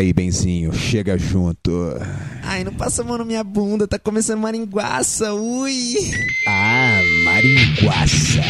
Aí, Benzinho, chega junto. Ai, não passa a mão na minha bunda, tá começando maringuaça, ui! Ah, maringuaça.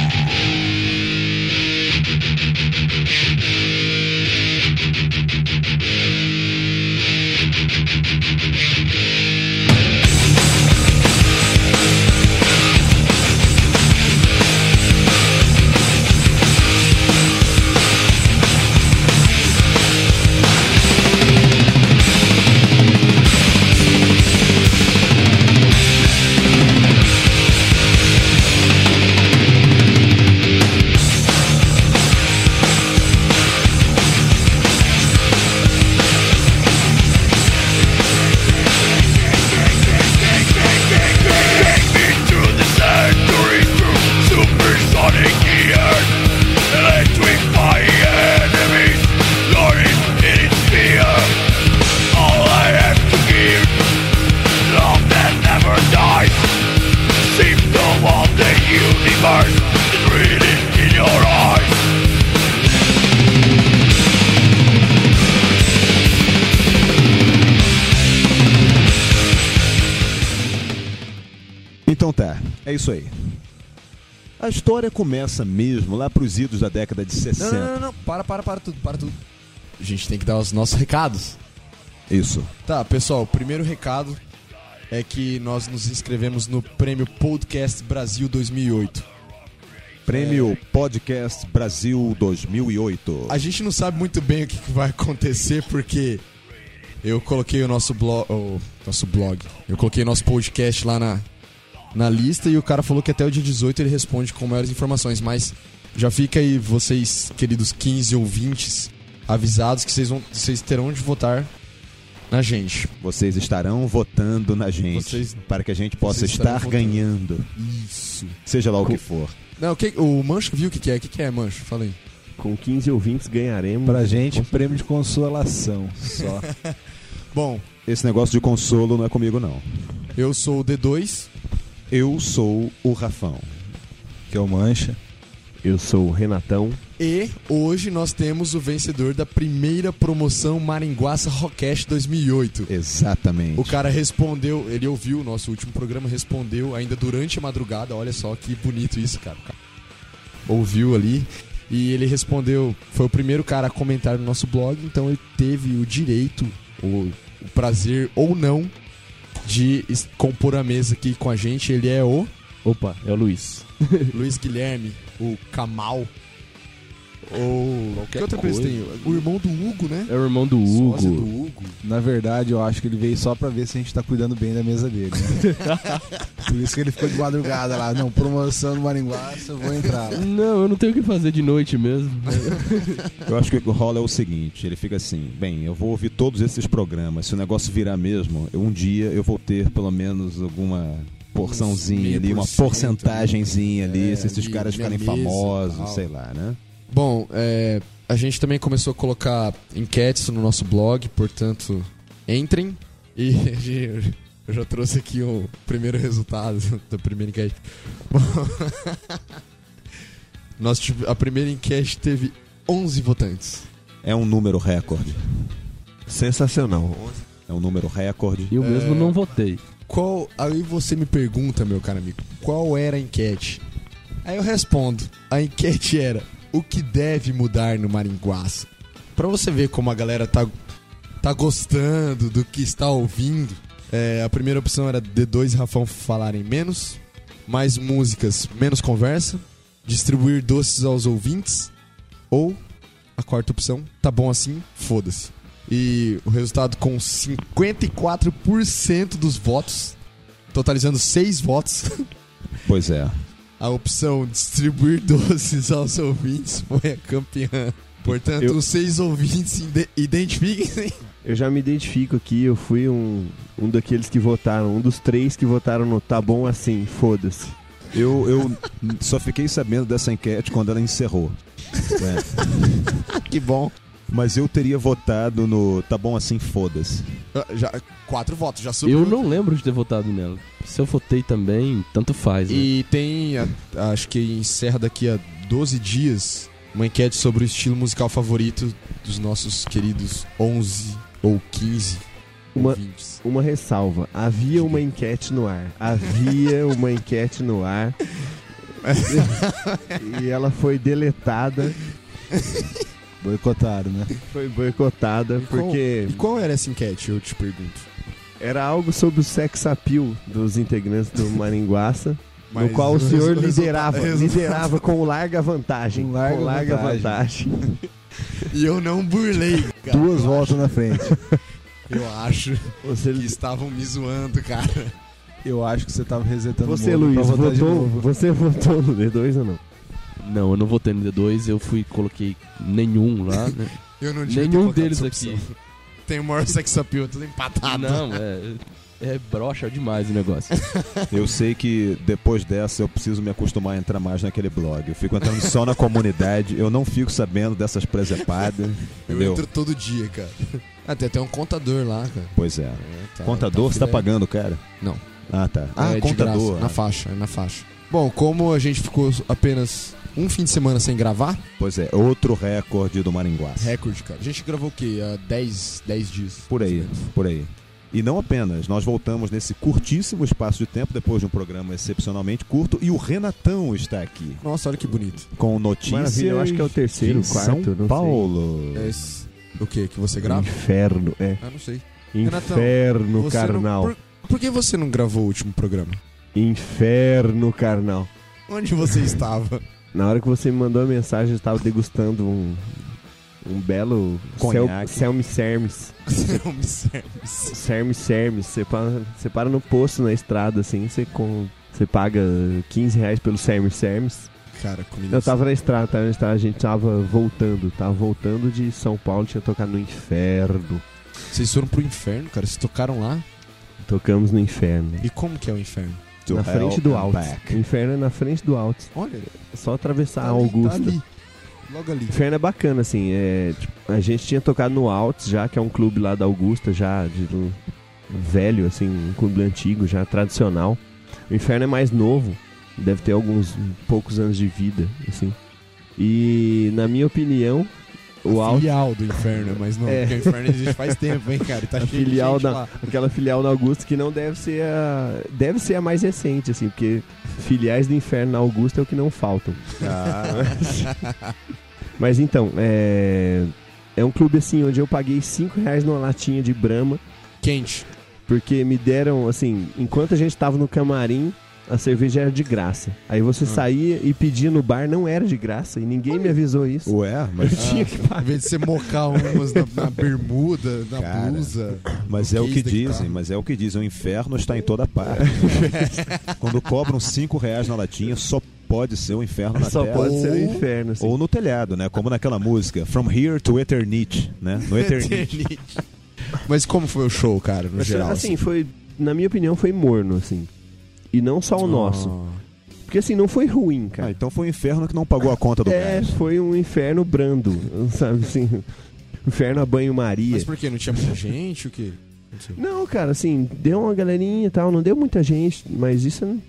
Isso aí. A história começa mesmo lá pros idos da década de Não, 60. não, não, não, para, para, para tudo, para tudo. A gente tem que dar os nossos recados. Isso. Tá, pessoal, o primeiro recado é que nós nos inscrevemos no Prêmio Podcast Brasil 2008. Prêmio Podcast Brasil 2008. A gente não sabe muito bem o que que vai acontecer porque eu coloquei o nosso blog, o nosso blog. Eu coloquei o nosso podcast lá na na lista e o cara falou que até o dia 18 ele responde com maiores informações, mas já fica aí vocês, queridos 15 ouvintes, avisados que vocês vão vocês terão de votar na gente. Vocês estarão votando na gente Vocês- para que a gente possa estar votando. ganhando, Isso. seja lá o Com- que for. Não, o, que, o Mancho viu o que, que é? O que, que é, Mancho? Fala aí. Com 15 ouvintes ganharemos. Pra gente, prêmio de consolação. Só. Bom, Esse negócio de consolo não é comigo não. eu sou o D2 Eu sou o Rafão. que é o Mancha. Eu sou o Renatão. e hoje nós temos o vencedor da primeira promoção Maringuaça Rockcast 2008. Exatamente. O cara respondeu, ele ouviu o nosso último programa, respondeu ainda durante a madrugada. Olha só que bonito isso, cara. Ouviu ali e ele respondeu. Foi o primeiro cara a comentar no nosso blog, então ele teve o direito, o, o prazer ou não, de compor a mesa aqui com a gente. Ele é o Opa, é o Luiz. Luiz Guilherme, o Kamal. Ou. Que outra coisa coisa. tem? O irmão do Hugo, né? É o irmão do Hugo. do Hugo. Na verdade, eu acho que ele veio só pra ver se a gente tá cuidando bem da mesa dele. né? Por isso que ele ficou de madrugada lá. Não, promoção do Maringuaça, eu vou entrar. lá. Não, eu não tenho o que fazer de noite mesmo. Eu acho que o que rola é o seguinte, ele fica assim, bem, eu vou ouvir todos esses programas, se o negócio virar mesmo, um dia eu vou ter pelo menos alguma porçãozinha ali, uma por cento, porcentagenzinha ali, É, se esses caras ficarem e famosos, sei lá, né? Bom, é, a gente também começou a colocar enquetes no nosso blog, portanto, entrem. E eu já trouxe aqui o primeiro resultado da primeira enquete. Bom, nós tive- a primeira enquete teve 11 votantes. É um número recorde. Sensacional. É um número recorde. Eu mesmo É. não votei. Qual, aí você me pergunta, meu caro amigo, qual era a enquete? Aí eu respondo. A enquete era: o que deve mudar no Maringuaça? Pra você ver como a galera tá, tá gostando do que está ouvindo. é, a primeira opção era D2 e Rafão falarem menos, mais músicas, menos conversa, distribuir doces aos ouvintes, ou a quarta opção, tá bom assim, foda-se. E o resultado com 54% dos votos, totalizando 6 votos, Pois é. A opção distribuir doces aos ouvintes foi a campeã. Portanto, Eu- os seis ouvintes ide- identifiquem-se. Eu já me identifico aqui, eu fui um, um daqueles que votaram, um dos três que votaram no tá bom assim, foda-se. Eu, eu só fiquei sabendo dessa enquete quando ela encerrou. É. que bom. Mas eu teria votado no tá bom assim, foda-se. Ah, Já, quatro votos, já subiu. Eu não lembro de ter votado nela. Se eu votei também, tanto faz. Né? E tem, a- acho que encerra daqui a 12 dias, uma enquete sobre o estilo musical favorito dos nossos queridos 11 Ou 15 Uma- ouvintes. Uma ressalva. Havia uma enquete no ar. Havia uma enquete no ar. e ela foi deletada, Boicotaram, né? foi boicotada, qual- porque E qual era essa enquete, eu te pergunto? era algo sobre o sex appeal dos integrantes do Maringuaça, no qual o senhor liderava, liderava com larga vantagem. Com larga com larga vantagem. vantagem. E eu não burlei, cara. Duas voltas na frente. Eu acho Você, que estavam me zoando, cara. Eu acho que você tava resetando você o pra Luiz, votou, você votou no D2 ou não? Não, eu não votei no D2, eu fui coloquei nenhum lá, né? Eu não Nenhum deles aqui. Tem o maior sex appeal, tudo empatado. Não, é. É broxa demais o negócio. Eu sei que depois dessa eu preciso me acostumar a entrar mais naquele blog. Eu fico entrando só na comunidade, eu não fico sabendo dessas presepadas, Eu entendeu? entro todo dia, cara. Até tem um contador lá, cara. Pois é. É, tá- Contador, você tá pagando, cara? Não. Ah, tá. Ah, É contador. graça, na faixa, é na faixa. Bom, como a gente ficou apenas um fim de semana sem gravar, Pois é, outro recorde do Maringuaça. recorde, cara. A gente gravou o quê? Há 10, 10 dias. Por aí, por aí. E não apenas, nós voltamos nesse curtíssimo espaço de tempo, depois de um programa excepcionalmente curto, e o Renatão está aqui, Nossa, olha que bonito. com notícias Maravilha, eu acho que é o terceiro, quarto, São não sei. Paulo. É esse- o quê? Que você grava? Inferno, é. Ah, não sei. Renatão, Inferno não- carnal. por, por que você não gravou o último programa? Inferno carnal. Onde você estava? Na hora que você me mandou a mensagem, eu estava degustando um, um belo Conhaque. Selmi Sermes. Serve. Sermes Sermes. Você para, você para no posto na estrada, assim, você, com, você paga 15 reais pelo Sermes Sermes. Cara, comida. Eu tava na estrada, tava na estrada, a gente tava voltando. Tava voltando de São Paulo, tinha tocado no inferno. Vocês foram pro inferno, cara? Vocês tocaram lá? Tocamos no inferno. E como que é o inferno? To na frente do and alto. back. O inferno é na frente do alto. Olha, É só atravessar tá a ali, Augusta. Tá ali. Logo ali. O Inferno é bacana, assim. É, tipo, a gente tinha tocado no Altos já, que é um clube lá da Augusta, já de um velho, assim, um clube antigo, já tradicional. O Inferno é mais novo, deve ter alguns poucos anos de vida, assim. E, na minha opinião, o filial do inferno, mas não, É. porque o inferno existe faz tempo, hein, cara? Tá A cheio de filial da- lá. aquela filial da Augusta, que não deve ser a. Deve ser a mais recente, assim, porque filiais do Inferno na Augusta é o que não faltam. Ah, Mas então, é. É um clube assim onde eu paguei 5 reais numa latinha de Brahma, Quente. porque me deram, assim, enquanto a gente tava no camarim, a cerveja era de graça. Aí você saía e pedia no bar, não era de graça, e ninguém me avisou isso. ué, mas, tinha que Em pagar. vez de você mocar umas na, na bermuda, na Cara, blusa. mas é o que dizem, mas é o que dizem. O inferno está em toda parte. Quando cobram 5 reais na latinha, só pode ser o inferno na Só terra. pode ser o Ou- inferno, assim. Ou no telhado, né? Como naquela música, From Here to Eternity, né? No Eternity. Mas como foi o show, cara, no Mas, geral? assim, foi, na minha opinião, foi morno, assim. E não só o nosso. Ah. Porque assim, não foi ruim, Ah, cara. então foi o inferno que não pagou a conta do é, gás. foi um inferno brando, sabe assim? Inferno a banho-maria. Mas por quê? Não tinha muita gente? O quê? Não sei. Não, cara, assim, deu uma galerinha e tal, não deu muita gente, mas isso, não-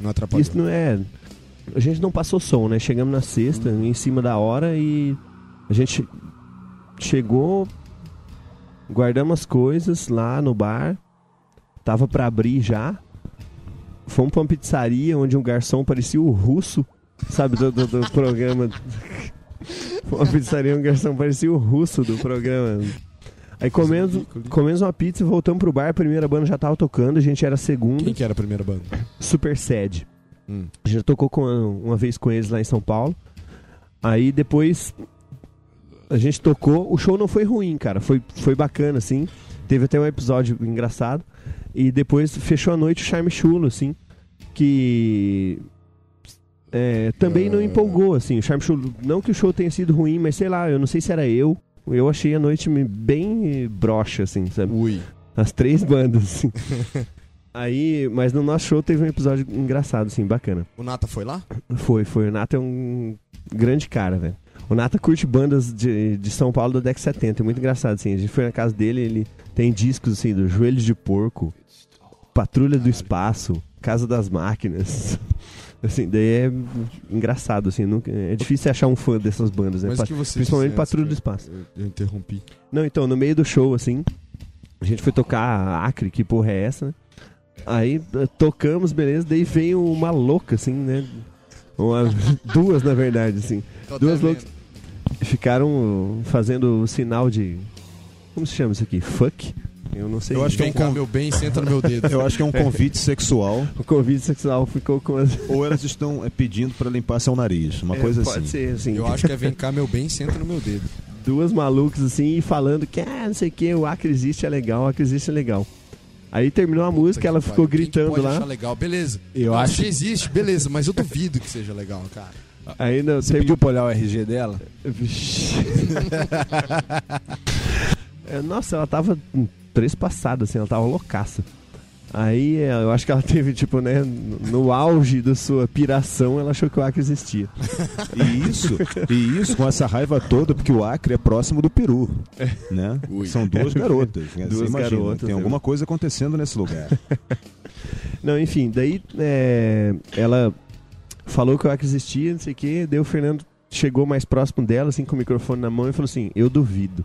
Não atrapalhou. isso não é. A gente não passou som, né? Chegamos na sexta, em cima da hora e a gente chegou, guardamos as coisas lá no bar, tava pra abrir já. Fomos pra uma pizzaria onde um garçom parecia o russo, sabe, do, do, do programa. Foi uma pizzaria onde um garçom parecia o russo do programa. Aí comemos, comemos uma pizza e voltamos pro bar. A primeira banda já tava tocando, a gente era a segunda. Quem que era a primeira banda? Super Sad. Hum. A gente já tocou com, uma vez com eles lá em São Paulo. Aí depois a gente tocou. O show não foi ruim, cara. Foi, foi bacana, assim. Teve até um episódio engraçado. E depois fechou a noite o Charme Chulo, assim. Que. é, também não Ah. empolgou, assim. O Charme Chulo. Não que o show tenha sido ruim, mas sei lá, eu não sei se era eu. Eu achei a noite bem eh, broxa, assim, sabe? Ui. As três bandas, assim. Aí, mas no nosso show teve um episódio engraçado, assim, bacana. O Nata foi lá? Foi, foi. O Nata é um grande cara, velho. O Nata curte bandas de, de São Paulo da década de 70. É muito engraçado, assim. A gente foi na casa dele, ele tem discos, assim, do Joelhos de Porco, Patrulha do Espaço, Casa das Máquinas. Assim, daí é engraçado, assim. nunca- é difícil achar um fã dessas bandas, né? Mas que você Principalmente Patrulha do? Espaço. Eu, eu interrompi. Não, então, no meio do show, assim, a gente foi tocar Acre, que porra é essa, né? Aí eh, tocamos, beleza, daí veio uma louca, assim, né? Uma- duas, na verdade, assim. Duas loucas. Ficaram fazendo o sinal de. Como se chama isso aqui? Fuck? Eu não sei. Eu acho que é Vem um cá, con- meu bem, senta no meu dedo. Eu acho que é um convite sexual O convite sexual ficou com as. ou elas estão é, pedindo pra limpar seu nariz, uma É, coisa pode assim. ser, assim. Eu acho que é vem cá, meu bem, senta no meu dedo. duas malucas assim, e falando que, ah, não sei o que, o Acre existe é legal, o Acre existe é legal. Aí terminou a música, ela Puta que ficou pariu. Quem que gritando pode lá. achar legal, beleza. Eu Não, acho- Se existe, beleza, mas eu duvido que seja legal, cara. Aí não, Você termi- pediu pra olhar o RG dela? Vixe. É, Nossa, ela tava três passadas, assim, ela tava loucaça. Aí é, eu acho que ela teve, tipo, né, no auge da sua piração, ela achou que o Acre existia. E isso, e isso com essa raiva toda, porque o Acre é próximo do Peru, né? Ui. São duas garotas. né? Duas imagina, garotas, Tem né? alguma coisa acontecendo nesse lugar. Não, enfim, daí é, ela falou que o Acre existia, não sei o que, daí o Fernando chegou mais próximo dela, assim, com o microfone na mão e falou assim, eu duvido.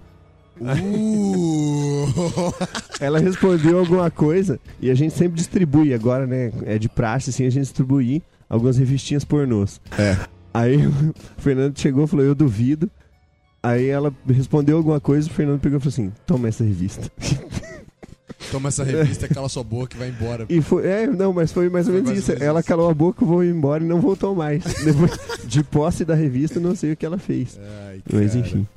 Uh! Ela respondeu alguma coisa e a gente sempre distribui agora, né? É de praxe, assim, a gente distribuir algumas revistinhas pornôs. É. Aí o Fernando chegou e falou, eu duvido. Aí ela respondeu alguma coisa, o Fernando pegou e falou assim, toma essa revista. Toma essa revista, cala sua boca e vai embora. E foi, é, não, mas foi mais ou menos isso. Ela isso. calou a boca, vou embora e não voltou mais. Depois, de posse da revista, não sei o que ela fez. Ai, Mas enfim.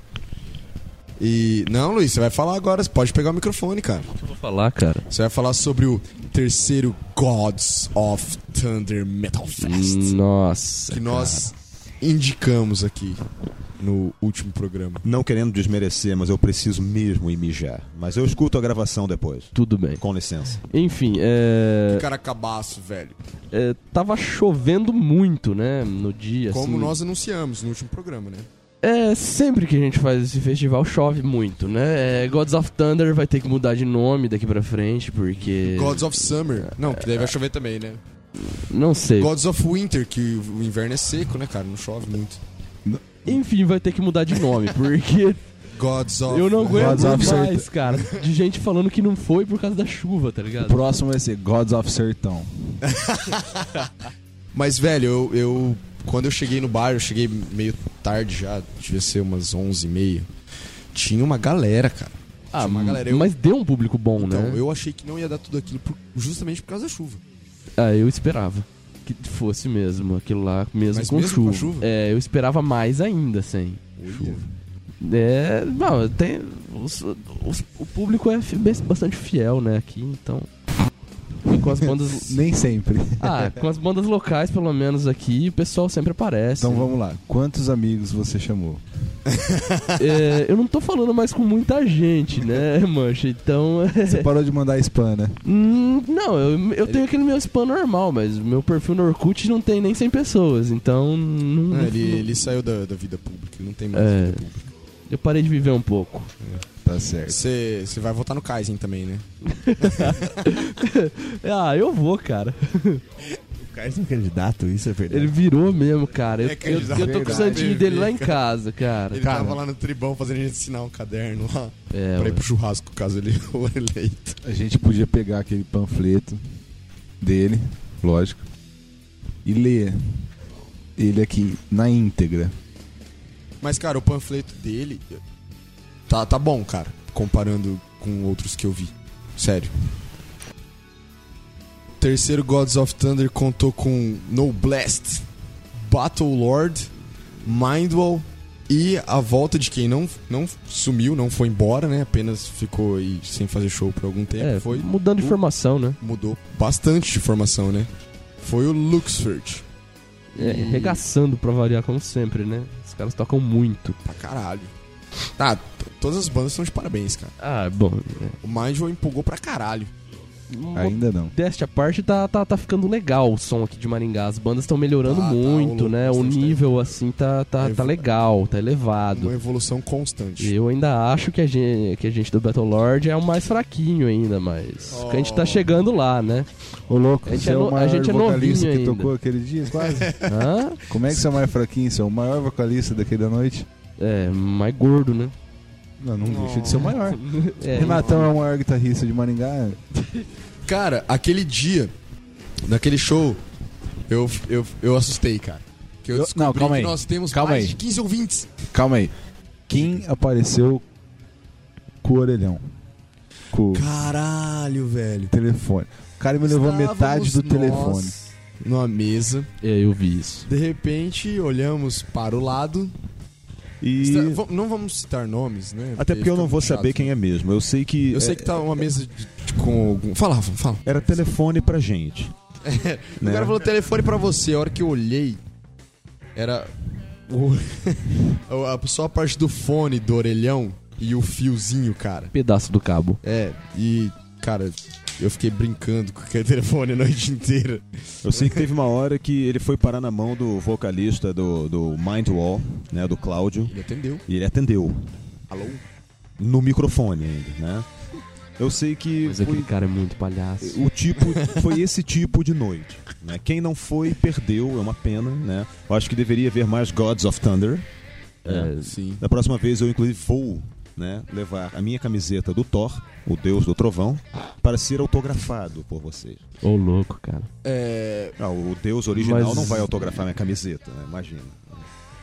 E. Não, Luiz, você vai falar agora. Você pode pegar o microfone, cara. O que eu vou falar, cara? Você vai falar sobre o terceiro Gods of Thunder Metal Fest. Nossa. que nós indicamos aqui no último programa. Não querendo desmerecer, mas eu preciso mesmo ir mijar. Mas eu escuto a gravação depois. Tudo bem. Com licença. Enfim, é, Cara cabaço, velho. é, Tava chovendo muito, né? No dia. Como assim. nós anunciamos no último programa, né? É, sempre que a gente faz esse festival chove muito, né? É, Gods of Thunder vai ter que mudar de nome daqui pra frente, porque. Gods of Summer. Não, que daí vai chover também, né? Não sei. Gods of Winter, que o inverno é seco, né, cara? Não chove muito. Enfim, vai ter que mudar de nome, porque Gods of... eu não aguento Gods of mais, cara. De gente falando que não foi por causa da chuva, tá O ligado? próximo vai ser Gods of Sertão. Mas, velho, eu, eu... Quando eu cheguei no bar, eu cheguei meio tarde já. Devia ser umas 11h30. Tinha uma galera, cara. Ah, Tinha uma galera. Eu, mas deu um público bom, então, né? eu achei que não ia dar tudo aquilo por- justamente por causa da chuva. Ah, eu esperava que fosse mesmo aquilo lá, mesmo, Mas com, mesmo com chuva. a chuva? É, eu esperava mais ainda sem chuva. É, não, tem os- os- o público é bastante fiel, né, aqui, então e com as bandas Nem sempre. Ah, com as bandas locais, pelo menos aqui, o pessoal sempre aparece. Então vamos lá. Quantos amigos você chamou? É, eu não tô falando mais com muita gente, né, mancha? Então. é- Você parou de mandar spam, né? Hum, não, eu, eu tenho aquele meu spam normal, mas o meu perfil no Orkut não tem nem 100 pessoas, então. Não, É, não- ele, ele saiu da, da vida pública, não tem mais É. vida pública. Eu parei de viver um pouco. Tá certo. Você você vai votar no Kaizen também, né? Ah, eu vou, cara. O Carlos é um candidato, isso é verdade. Ele virou mesmo, cara. Eu, É eu, eu tô com o verdade. santinho dele lá em casa, cara. Ele tava lá no tribão fazendo a gente assinar um caderno lá É, pra ir ué. pro churrasco, caso ele for eleito. A gente podia pegar aquele panfleto dele, lógico, e ler ele aqui na íntegra. Mas, cara, o panfleto dele tá, tá bom, cara, comparando com outros que eu vi. Sério. Terceiro Gods of Thunder contou com No Blast, Battle Lord, Mindwall e a volta de quem não, não sumiu, não foi embora, né? Apenas ficou aí sem fazer show por algum tempo. É, foi mudando de formação, né? mudou bastante de formação, né? Foi o Luxford. É, regaçando pra variar, como sempre, né? Os caras tocam muito. Pra caralho. Tá, todas as bandas estão de parabéns, cara. Ah, bom. é. O Mindwell empolgou pra caralho. Ainda não. Modéstia à parte, tá, tá, tá ficando legal o som aqui de Maringá. As bandas estão melhorando Tá, tá, muito, rolou né? O bastante nível, assim, tá, tá, Evo- tá legal, tá elevado. Uma evolução constante. Eu ainda acho que a gente, que a gente do Battle Lord é o mais fraquinho ainda, mas a gente tá Oh. chegando lá, né? Ô, louco, A gente você é é no- o a maior gente é vocalista novinho que ainda. tocou aquele dia, quase. Hã? Como é que você é o mais fraquinho? Você é o maior vocalista daquele da noite? É, mais gordo, né? Não, não deixa de ser o maior. É, Renatão é o maior guitarrista de Maringá. Cara, aquele dia, naquele show, eu, eu, eu assustei, cara. Que eu Eu- descobri não, calma que aí. nós temos Calma mais aí. de 15 ouvintes. Calma aí. Quem apareceu com o orelhão? Com o Caralho, velho. telefone. O cara me levou Estávamos metade do nós telefone. Numa mesa. é, eu vi isso. De repente, olhamos para o lado. E. Não vamos citar nomes, né? Até porque eu não vou saber quem é mesmo. Eu sei que. Eu sei é, que tá uma mesa de- de- com algum. Fala, fala. Era telefone pra gente. O né? cara falou telefone pra você. A hora que eu olhei, era. o- só a parte do fone do orelhão e o fiozinho, cara. Pedaço do cabo. É, e, cara, eu fiquei brincando com aquele telefone a noite inteira. Eu sei que teve uma hora que ele foi parar na mão do vocalista do, do Mindwall, né? Do Cláudio. Ele atendeu. E ele atendeu. Alô? No microfone ainda, né? Eu sei que Mas foi aquele cara é muito palhaço. o tipo foi esse tipo de noite. Né? Quem não foi perdeu, é uma pena, né? Eu acho que deveria haver mais Gods of Thunder. né? É, Sim. Da próxima vez eu inclusive vou né, levar a minha camiseta do Thor, o Deus do Trovão, para ser autografado por vocês. Ô, louco, cara. É. Ah, o Deus original Mas- não vai autografar minha camiseta, né? Imagina.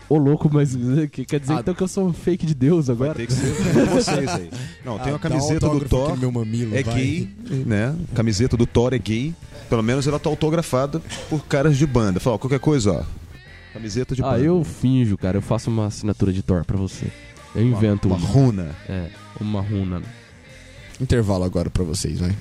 Ô, louco, mas que- quer dizer Ah, então que eu sou um fake de Deus Vai agora? ter que ser vocês aí. Não, tem Ah, uma um camiseta do Thor, meu mamilo, é vai. gay, né? Camiseta do Thor é gay. Pelo menos ela tá autografada por caras de banda. Fala, qualquer coisa, ó. Camiseta de Ah, banda. eu finjo, cara. Eu faço uma assinatura de Thor pra você. Eu invento uma, uma. runa. É, uma runa. Intervalo agora pra vocês, vai.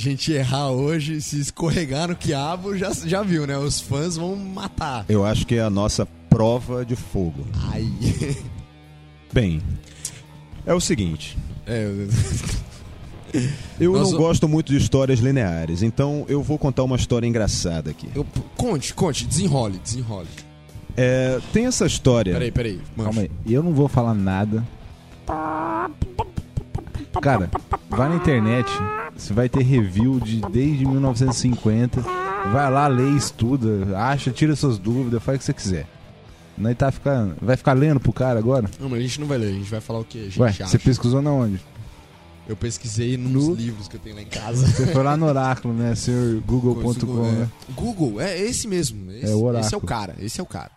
Gente errar hoje, se escorregar no quiabo, já, já viu, né? Os fãs vão matar. Eu acho que é a nossa prova de fogo. Ai. Bem, é o seguinte. É, Eu Nós não o- gosto muito de histórias lineares, então eu vou contar uma história engraçada aqui. eu- conte, conte, desenrole, desenrole. É, tem essa história. Peraí, peraí. mancha. Calma aí, eu não vou falar nada. Cara, vai na internet, você vai ter review de desde 1950. Vai lá, lê, estuda, acha, tira suas dúvidas, faz o que você quiser. Não tá ficando, vai ficar lendo pro cara agora? Não, mas a gente não vai ler, a gente vai falar o que a gente Ué, acha. você pesquisou na onde? Eu pesquisei nos No- livros que eu tenho lá em casa. Você foi lá no oráculo, né? senhorgoogle.com, é. né? Google, é esse mesmo. Esse, É o oráculo. esse é o cara, esse é o cara.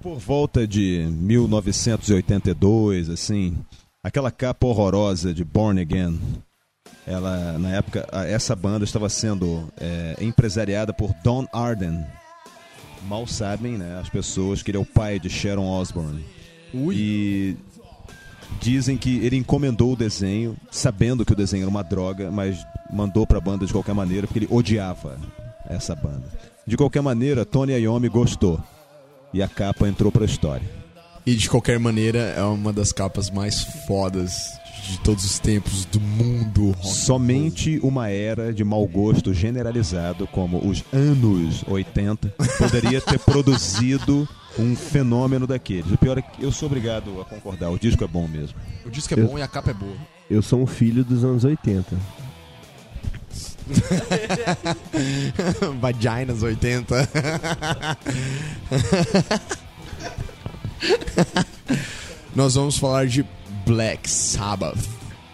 Por volta de 1982, assim, aquela capa horrorosa de Born Again. Ela, na época, a- essa banda estava sendo é, empresariada por Don Arden. Mal sabem, né, as pessoas que ele é o pai de Sharon Osbourne. E dizem que ele encomendou o desenho, sabendo que o desenho era uma droga, mas mandou pra banda de qualquer maneira, porque ele odiava essa banda. De qualquer maneira, Tony Iommi gostou. E a capa entrou pra história. E de qualquer maneira, é uma das capas mais fodas de todos os tempos do mundo. Somente uma era de mau gosto generalizado, como os anos 80, poderia ter produzido um fenômeno daqueles. O pior é que eu sou obrigado a concordar, o disco é bom mesmo. O disco é bom e a capa é boa. Eu sou um filho dos anos 80. Vaginas 80. Nós vamos falar de Black Sabbath.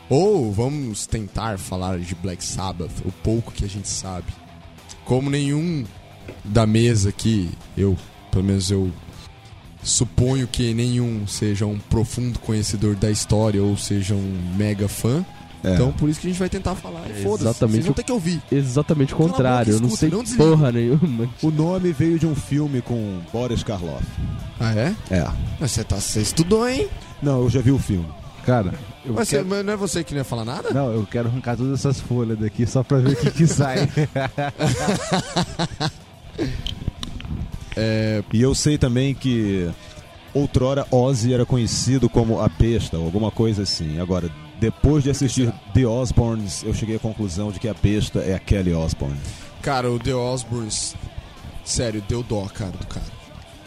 Ou vamos tentar falar de Black Sabbath, o pouco que a gente sabe. Como nenhum da mesa aqui, eu, pelo menos eu suponho que nenhum seja um profundo conhecedor da história ou seja um mega fã. É. Então por isso que a gente vai tentar falar. E É Foda-se, exatamente vocês vão ter que ouvir. Exatamente o boca contrário. eu não sei não porra nenhuma. O nome veio de um filme com Boris Karloff. Ah, é? É. Você, tá, você estudou, hein? Não, eu já vi o filme. Cara, eu Mas, quero... não é você que não ia falar nada? Não, eu quero arrancar todas essas folhas daqui só pra ver o que que sai. E eu sei também que outrora Ozzy era conhecido como a besta ou alguma coisa assim. Agora, depois de assistir The Osbournes, eu cheguei à conclusão de que a besta é a Kelly Osbourne. Cara, o The Osbournes. Sério, deu dó, cara, do cara.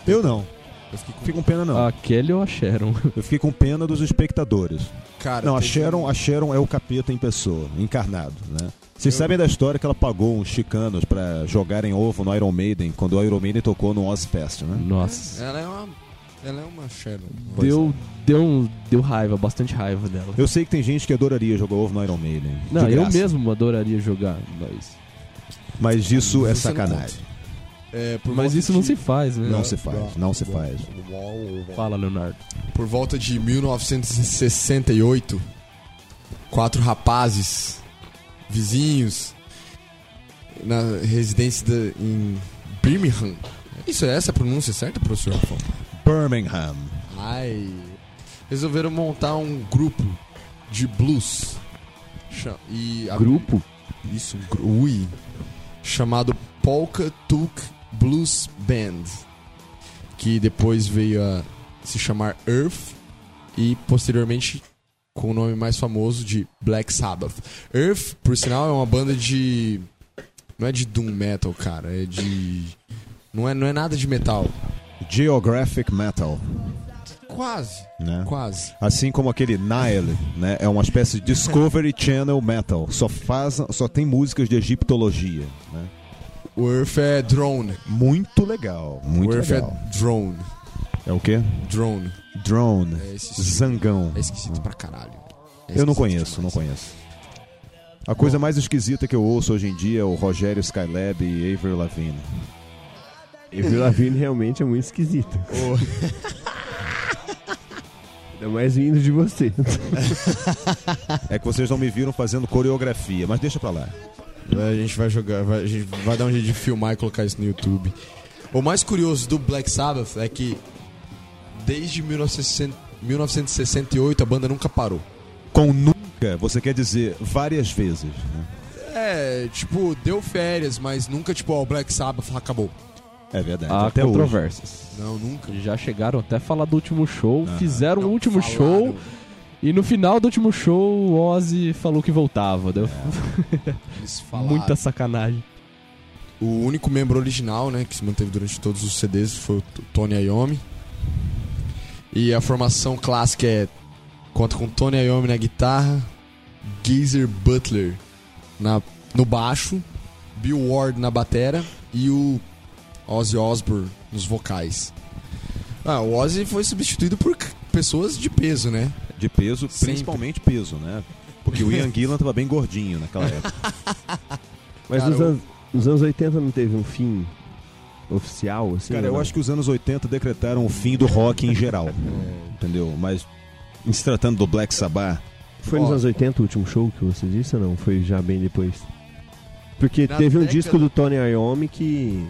Eu não. Eu fiquei com. Fiquei com pena não. A Kelly ou a Sharon? Eu fiquei com pena dos espectadores. Cara, Não, a Sharon, a Sharon é o capeta em pessoa, encarnado, né? Vocês Eu- sabem da história que ela pagou uns chicanos pra jogarem ovo no Iron Maiden quando o Iron Maiden tocou no Ozfest, né? Nossa. Ela é uma. Ela é uma Sharon. Deu, deu, um- deu raiva, bastante raiva dela. Eu sei que tem gente que adoraria jogar ovo no Iron Maiden. de Não, eu mesmo adoraria jogar, mas. Mas isso é sacanagem. É, por Mas isso não de- se faz, né? Não se faz, não se faz. Fala, Leonardo. Por volta de 1968, quatro rapazes, vizinhos, na residência da- em Birmingham. Isso é essa a pronúncia certa, professor? Birmingham. Ai. Resolveram montar um grupo de blues. E a- Grupo? Isso, um gru- ui. Chamado Polka Tuk Blues Band. Que depois veio a se chamar Earth. E posteriormente com o nome mais famoso de Black Sabbath. Earth, por sinal, é uma banda de. Não é de Doom Metal, cara. É de. Não é, não é nada de metal. Geographic Metal, Quase. né? Quase. Assim como aquele Nile, né? É uma espécie de Discovery Channel Metal. Só faz, só tem músicas de egiptologia, né? O Earth é drone. Muito legal, muito o Earth legal. é drone. É o quê? Drone. Drone, É Zangão. É esquisito pra caralho. É Eu não esquisito conheço, não demais. conheço. A coisa mais esquisita que eu ouço hoje em dia é o Rogério Skylab e Avery Lavigne. Evil Lavigne realmente é muito esquisito. Ainda mais vindo de você. É que vocês não me viram fazendo coreografia, mas deixa pra lá. A gente vai jogar, vai- a gente vai dar um jeito de filmar e colocar isso no YouTube. O mais curioso do Black Sabbath é que desde 1960 1968 a banda nunca parou. Com nunca você quer dizer várias vezes. Né? É, tipo, deu férias, mas nunca, tipo, ó, o Black Sabbath acabou. É verdade. Há até hoje. controvérsias. Não, nunca. Já chegaram até a falar do último show, Ah. fizeram o último falaram. show e no final do último show o Ozzy falou que voltava. Deu falaram. muita sacanagem. O único membro original, né, que se manteve durante todos os CDs foi o Tony Iommi. E a formação clássica é conta com Tony Iommi na guitarra, Geezer Butler na, no baixo, Bill Ward na batera e o Ozzy Osbourne nos vocais. Ah, o Ozzy foi substituído por pessoas de peso, né? De peso, Sempre. principalmente peso, né? Porque o Ian Gillan tava bem gordinho naquela época. Mas Cara, nos, anos, nos anos 80 não teve um fim oficial, assim? Cara, eu não? acho que os anos 80 decretaram o fim do rock em geral. Entendeu? Mas se tratando do Black Sabbath, Foi nos anos 80 o último show que você disse ou não? Foi já bem depois? Porque Na teve um década- disco do Tony Iommi que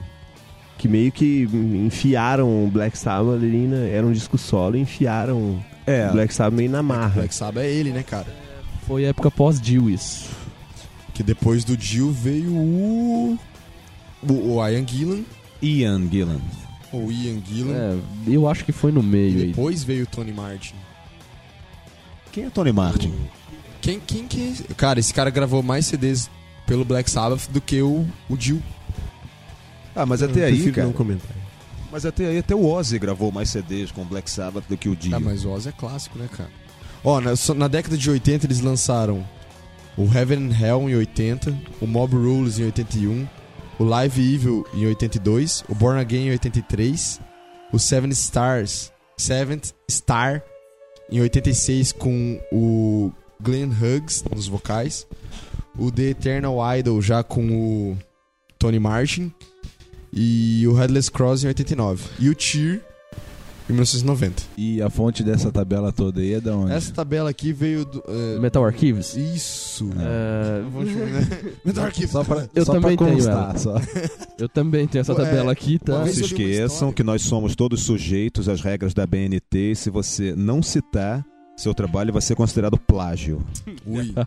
que meio que enfiaram o Black Sabbath ali, na, era um disco solo e enfiaram é, o Black Sabbath meio na marra. Black Sabbath é ele, né, cara? Foi época pós-Dio isso. Que depois do Jill veio o. O, o Ian Gillan. Ian Gillan. O Ian Gillan. É, eu acho que foi no e meio aí. depois veio o Tony Martin. Quem é Tony Martin? Quem, quem que é esse? Cara, esse cara gravou mais CDs pelo Black Sabbath do que o, o Jill. Ah, mas Eu até aí, cara. não comentar. Mas até aí, até o Ozzy gravou mais CDs com Black Sabbath do que o Dio. Ah, mas o Ozzy é clássico, né, cara? Ó, na, na década de 80 eles lançaram o Heaven and Hell em 80, o Mob Rules em 81, o Live Evil em 82, o Born Again em 83, o Seven Stars, Seventh Star em 86 com o Glenn Hughes nos vocais, o The Eternal Idol já com o Tony Martin e o Headless Cross em 89 e o Cheer em 1990. E a fonte dessa tabela toda aí é da onde? Essa tabela aqui veio do. é, Metal Archives? Isso. É, Metal Archives. Só pra, Eu só também pra tenho constar, ela. só. eu também tenho essa é, tabela aqui, tá? Não se esqueçam que nós somos todos sujeitos às regras da BNT se você não citar, seu trabalho vai ser considerado plágio. Ui.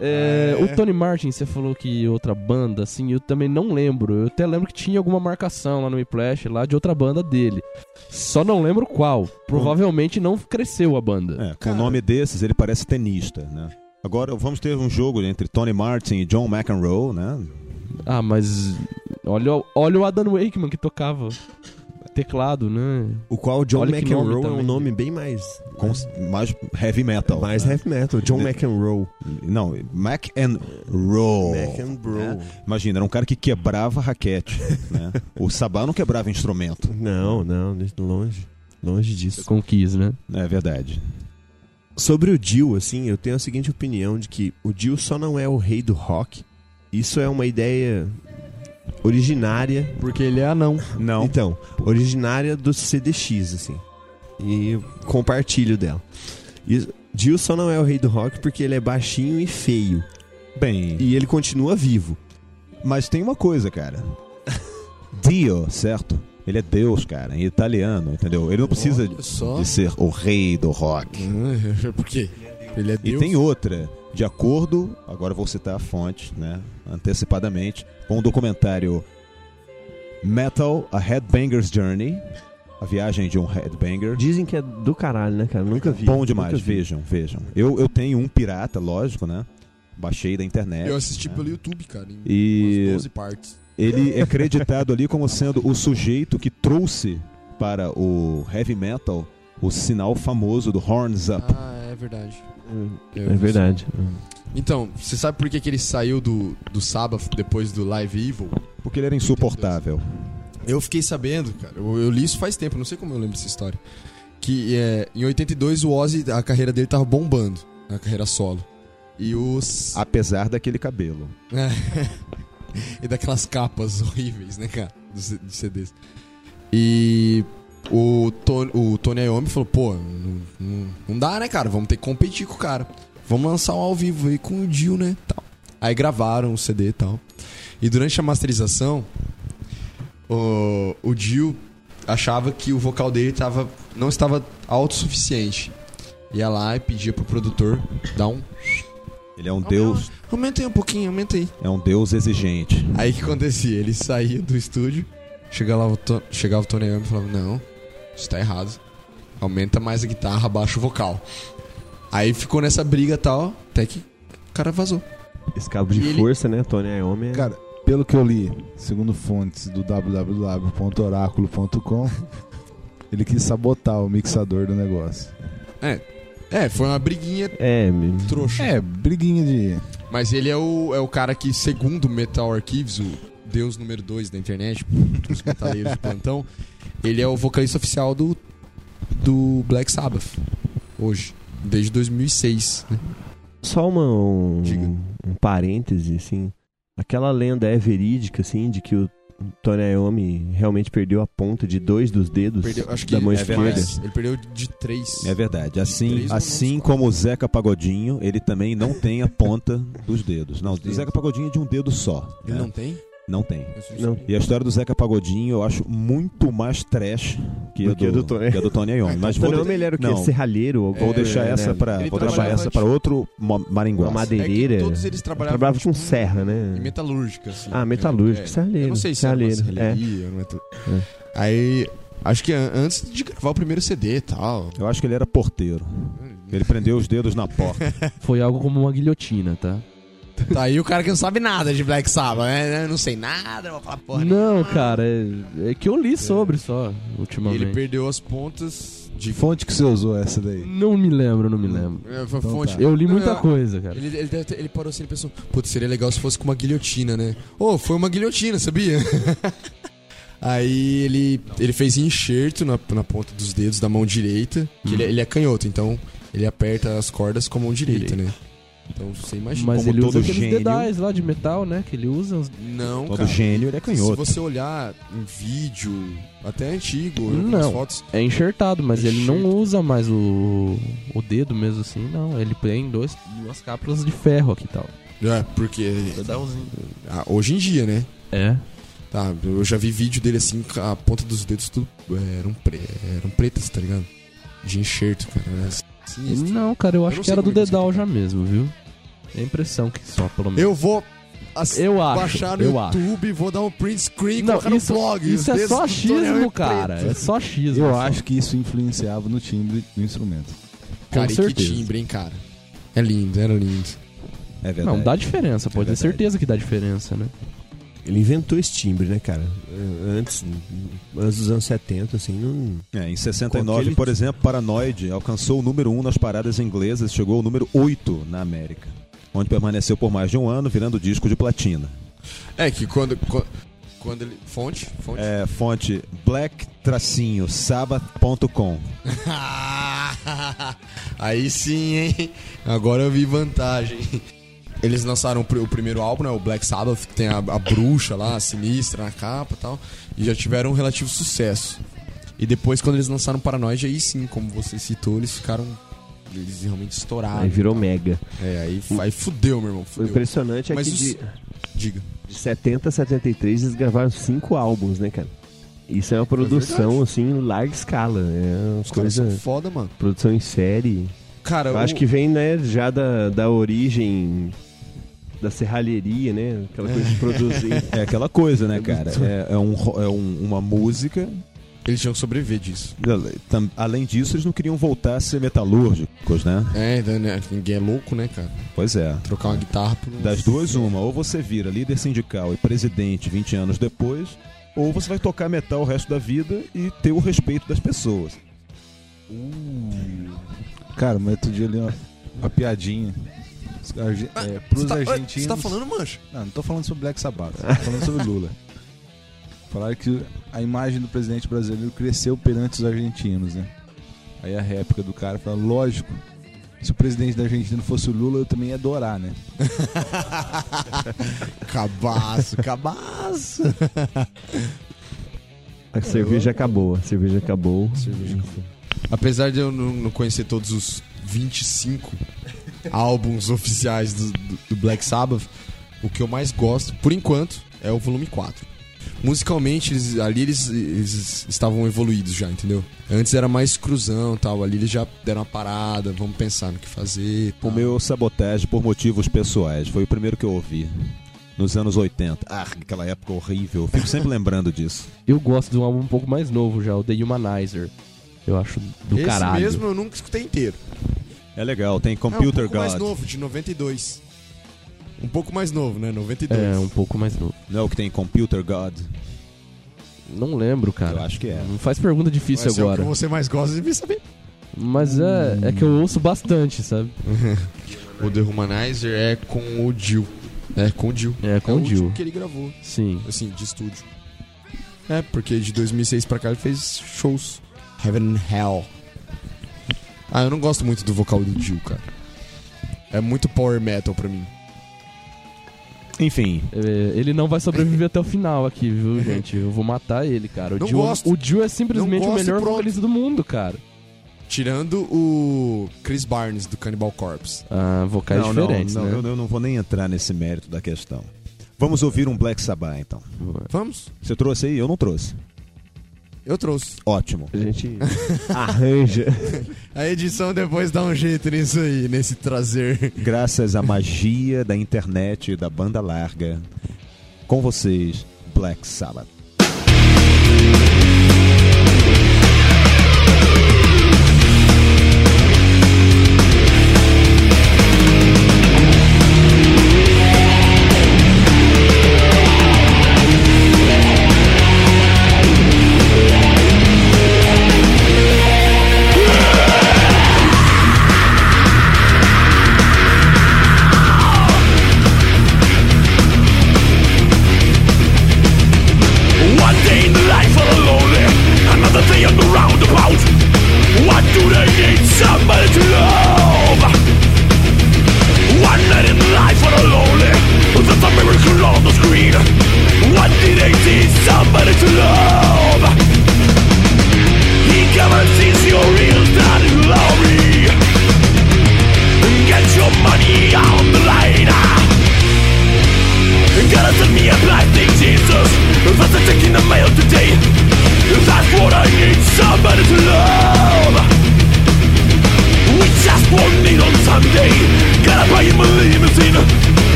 É, É. O Tony Martin, você falou que outra banda, assim, eu também não lembro. Eu até lembro que tinha alguma marcação lá no Whiplash, lá de outra banda dele. Só não lembro qual. Provavelmente não cresceu a banda. É, com o nome desses, ele parece tenista, né? Agora vamos ter um jogo entre Tony Martin e John McEnroe, né? Ah, mas olha, o- olha o Adam Wakeman que tocava teclado, né? O qual John Olha McEnroe é um nome bem mais Com mais heavy metal. mais né? heavy metal. John De- McEnroe. Não, McEnroe. McEnroe. Imagina, era um cara que quebrava raquete, né? O Sabá não quebrava instrumento. Não, não, longe. Longe disso. Com Kiss, né? É verdade. Sobre o Dio, assim, eu tenho a seguinte opinião de que o Dio só não é o rei do rock. Isso é uma ideia originária. Porque ele é anão. Não. Então, originária do CDX, assim. E compartilho dela. E Dio só não é o rei do rock porque ele é baixinho e feio. Bem, E ele continua vivo. mas tem uma coisa, cara. Dio, certo? Ele é Deus, cara, em italiano, entendeu? Ele não precisa de ser o rei do rock. Ah, Por quê? Ele é E Deus. tem outra, de acordo, agora eu vou citar a fonte, né, antecipadamente, com o documentário Metal, A Headbanger's Journey, a viagem de um headbanger. Dizem que é do caralho, né, cara? Nunca vi. Bom demais, vi. vejam, vejam. Eu, eu tenho um pirata, lógico, né? Baixei da internet. Eu assisti né? pelo YouTube, cara. Em E- umas 12 partes. Ele é creditado ali como sendo o sujeito que trouxe para o heavy metal o sinal famoso do Horns Up. Ah, é verdade. É Eu- verdade. Então, você sabe por que, que ele saiu do, do Sabbath depois do Live Evil? Porque ele era insuportável. Eu fiquei sabendo, cara. Eu, eu li isso faz tempo, não sei como eu lembro dessa história. Que é, em 82 o Ozzy, a carreira dele tava bombando, a carreira solo. E os. Apesar daquele cabelo. e daquelas capas horríveis, né, cara? Dos, de CDs. E o, Tony, o Tony Iommi falou: pô, não, não- não dá, né, cara? Vamos ter que competir com o cara. Vamos lançar um ao vivo aí com o Dio, né? Tal. Aí gravaram o CD e tal. E durante a masterização, o, o Dio achava que o vocal dele tava, não estava autossuficiente. ia lá e pedia pro produtor dar um. Ele é um deus, Aumenta aí um pouquinho, aumenta aí. é um deus exigente. Aí o que acontecia? Ele saía do estúdio, chegava lá o, To- chegava o Tony Iommi e falava: Não, isso tá errado. Aumenta mais a guitarra, abaixa o vocal. Aí ficou nessa briga e tal, até que o cara vazou. Esse cabo de E ele- força, né? Tony Iommi. é- Cara, pelo que eu li, segundo fontes do www.oraculo.com, ele quis sabotar o mixador do negócio. É, foi uma briguinha É, trouxa. É, briguinha de. Mas ele é o, é o cara que, segundo o Metal Archives, o deus número 2 da internet, dos metaleiros de plantão, ele é o vocalista oficial do, do Black Sabbath, hoje, desde 2006. né? Só uma, um, um parêntese, assim. Aquela lenda é verídica, assim, de que o Tony Iommi realmente perdeu a ponta de dois dos dedos Perdeu, acho que da mão é esquerda. verdade. Ele perdeu de 3. É verdade. Assim, Três assim como o Zeca Pagodinho, ele também não tem a ponta dos dedos. Não, o Zeca Pagodinho é de um dedo só. Ele né? não tem? Não tem. Não. E a história do Zeca Pagodinho eu acho muito mais trash que, a Do que do, a do Tony. que a do Tony Iommi. Mas O vou, Tony de- ele era o quê? não, Serralheiro? ou vou deixar coisa, essa né? para vou deixar essa para outro ma- Uma maringuá. madeira. É que todos eles trabalhavam, Trabalhava com tipo, serra, né? Em metalúrgica, assim. Ah, metalúrgico, É, serralheiro. Eu não sei se era uma serralheiro. É. não é Aí, acho que an- antes de gravar o primeiro CD e tal... Eu acho que ele era porteiro. Ele prendeu os dedos na porta. Foi algo como uma guilhotina, tá? Tá aí o cara que não sabe nada de Black Sabbath, né? Eu Não sei nada, não vou falar porra Não, cara, é, é que eu li sobre só, ultimamente. ele perdeu as pontas de... Que fonte que você usou essa daí? Não me lembro, não me lembro. É, foi Então fonte... tá. Eu li Não, muita eu- coisa, cara. Ele, ele, deve ter- ele parou assim e pensou, putz, seria legal se fosse com uma guilhotina, né? Ô, foi uma guilhotina, sabia? Aí ele, ele fez enxerto na, na ponta dos dedos da mão direita, que ele, ele é canhoto, então ele aperta as cordas com a mão direita, né? Então você imagina. Mas como ele usa todo aqueles gênio. dedais lá de metal, né? Que ele usa. os- Não, Todo cara. gênio ele é Se canhoto. você olhar em vídeo, até antigo, em Não. fotos, É enxertado, mas ele Enxerto. não usa mais o, o dedo mesmo assim, não. Ele tem dois, duas cápsulas de ferro aqui e tal. é, porque ah, hoje em dia, né? É. Tá, eu já vi vídeo dele assim, a ponta dos dedos tudo é, eram, pre eram pretas, tá ligado? De enxerto, cara. Era sinistro. Não, cara, eu acho não que era do é que dedal já mesmo, viu? É a impressão que só, pelo menos. Eu vou ass- Eu acho, baixar no eu acho. YouTube, vou dar um print screen e Não, colocar no isso, blog. isso é só achismo, cara. É só achismo. Eu só. acho que isso influenciava no timbre do instrumento. Cara, Com e que certeza. timbre, hein, cara. É lindo, era lindo. É verdade. Não, dá diferença, pode ter verdade. certeza que dá diferença, né? Ele inventou esse timbre, né, cara? Antes, antes dos anos 70, assim, não. É, em Com 69, aquele- por exemplo, Paranoid alcançou o número 1 nas paradas inglesas, chegou ao número 8 na América, onde permaneceu por mais de um ano, virando disco de platina. É que quando. Quando, quando ele. Fonte? Fonte? É, fonte black-sabbath.com. Aí sim, hein? Agora eu vi vantagem. Eles lançaram o pr- o primeiro álbum, né? O Black Sabbath, que tem a, a bruxa lá, a sinistra na capa e tal. E já tiveram um relativo sucesso. E depois, quando eles lançaram Paranoid, aí sim, como você citou, eles ficaram. Eles realmente estouraram. Aí virou mega. É, aí, aí fudeu, meu irmão. O Fudeu. impressionante é Mas que os- de, Diga. de 70 a 73 eles gravaram cinco álbuns, né, cara? Isso é uma produção, verdade. assim, em larga escala. É uma Os caras coisa. foda, mano. Produção em série. Cara, Eu acho o- que vem, né, já da, da origem da serralheria, né? Aquela coisa de produzir. É aquela coisa, né, cara? É, é um é um- uma música. eles tinham que sobreviver disso. Além disso, eles não queriam voltar a ser metalúrgicos, né? É, né, ninguém é louco, né, cara? Pois é. Trocar uma guitarra por um... Das duas, uma. Ou você vira líder sindical e presidente 20 anos depois, ou você vai tocar metal o resto da vida e ter o respeito das pessoas. Cara, mas outro dia ali uma, uma piadinha. Arge- é, pros tá- argentinos. Você tá falando, mancha? Não, não tô falando sobre Black Sabbath, tô falando sobre Lula. Falaram que a imagem do presidente brasileiro cresceu perante os argentinos, né? Aí a réplica do cara fala, lógico, se o presidente da Argentina fosse o Lula, eu também ia adorar, né? Cabaço, cabaço. A cerveja acabou, a cerveja acabou. Apesar de eu não, não conhecer todos os 25 álbuns oficiais do, do- do Black Sabbath, o que eu mais gosto, por enquanto, é o volume 4. musicalmente, eles- ali eles, eles estavam evoluídos já, entendeu? Antes era mais cruzão tal, ali eles já deram uma parada, vamos pensar no que fazer. O tal. meu sabotagem por motivos pessoais. Foi o primeiro que eu ouvi. Nos anos 80. Ah, aquela época horrível. Eu fico sempre lembrando disso. Eu gosto de um álbum um pouco mais novo já, o The Humanizer. Eu acho do Esse caralho. mesmo eu nunca escutei inteiro. É legal, tem É Computer um pouco mais God. novo, de 92. Um pouco mais novo, né? 92. É, um pouco mais novo. Não é o que tem Computer God? Não lembro, cara. Eu acho que é. Não faz pergunta difícil Mas é o agora. que você mais gosta de saber. Mas é, é que eu ouço bastante, sabe? O The Humanizer é com o Jill. É, com o Jill. É, com é o Jill. que ele gravou, Sim. assim, de estúdio. É, porque de 2006 pra cá ele fez shows. Heaven and Hell. Ah, eu não gosto muito do vocal do Jill, cara. É muito power metal pra mim. Enfim, É, ele não vai sobreviver até o final aqui, viu, gente? Eu vou matar ele, cara. O Não Jill, gosto. o Jill é simplesmente Não o melhor vocalista do mundo, cara. Tirando o Chris Barnes do Cannibal Corpse. Ah, vocais não, não, diferentes, não, né? eu, eu não vou nem entrar nesse mérito da questão. Vamos ouvir um Black Sabbath, então. Vamos? Você trouxe aí? Eu não trouxe. Eu trouxe. Ótimo. A gente arranja. A edição depois dá um jeito nisso aí, nesse trazer. Graças à magia da internet e da banda larga, com vocês, Black Sabbath.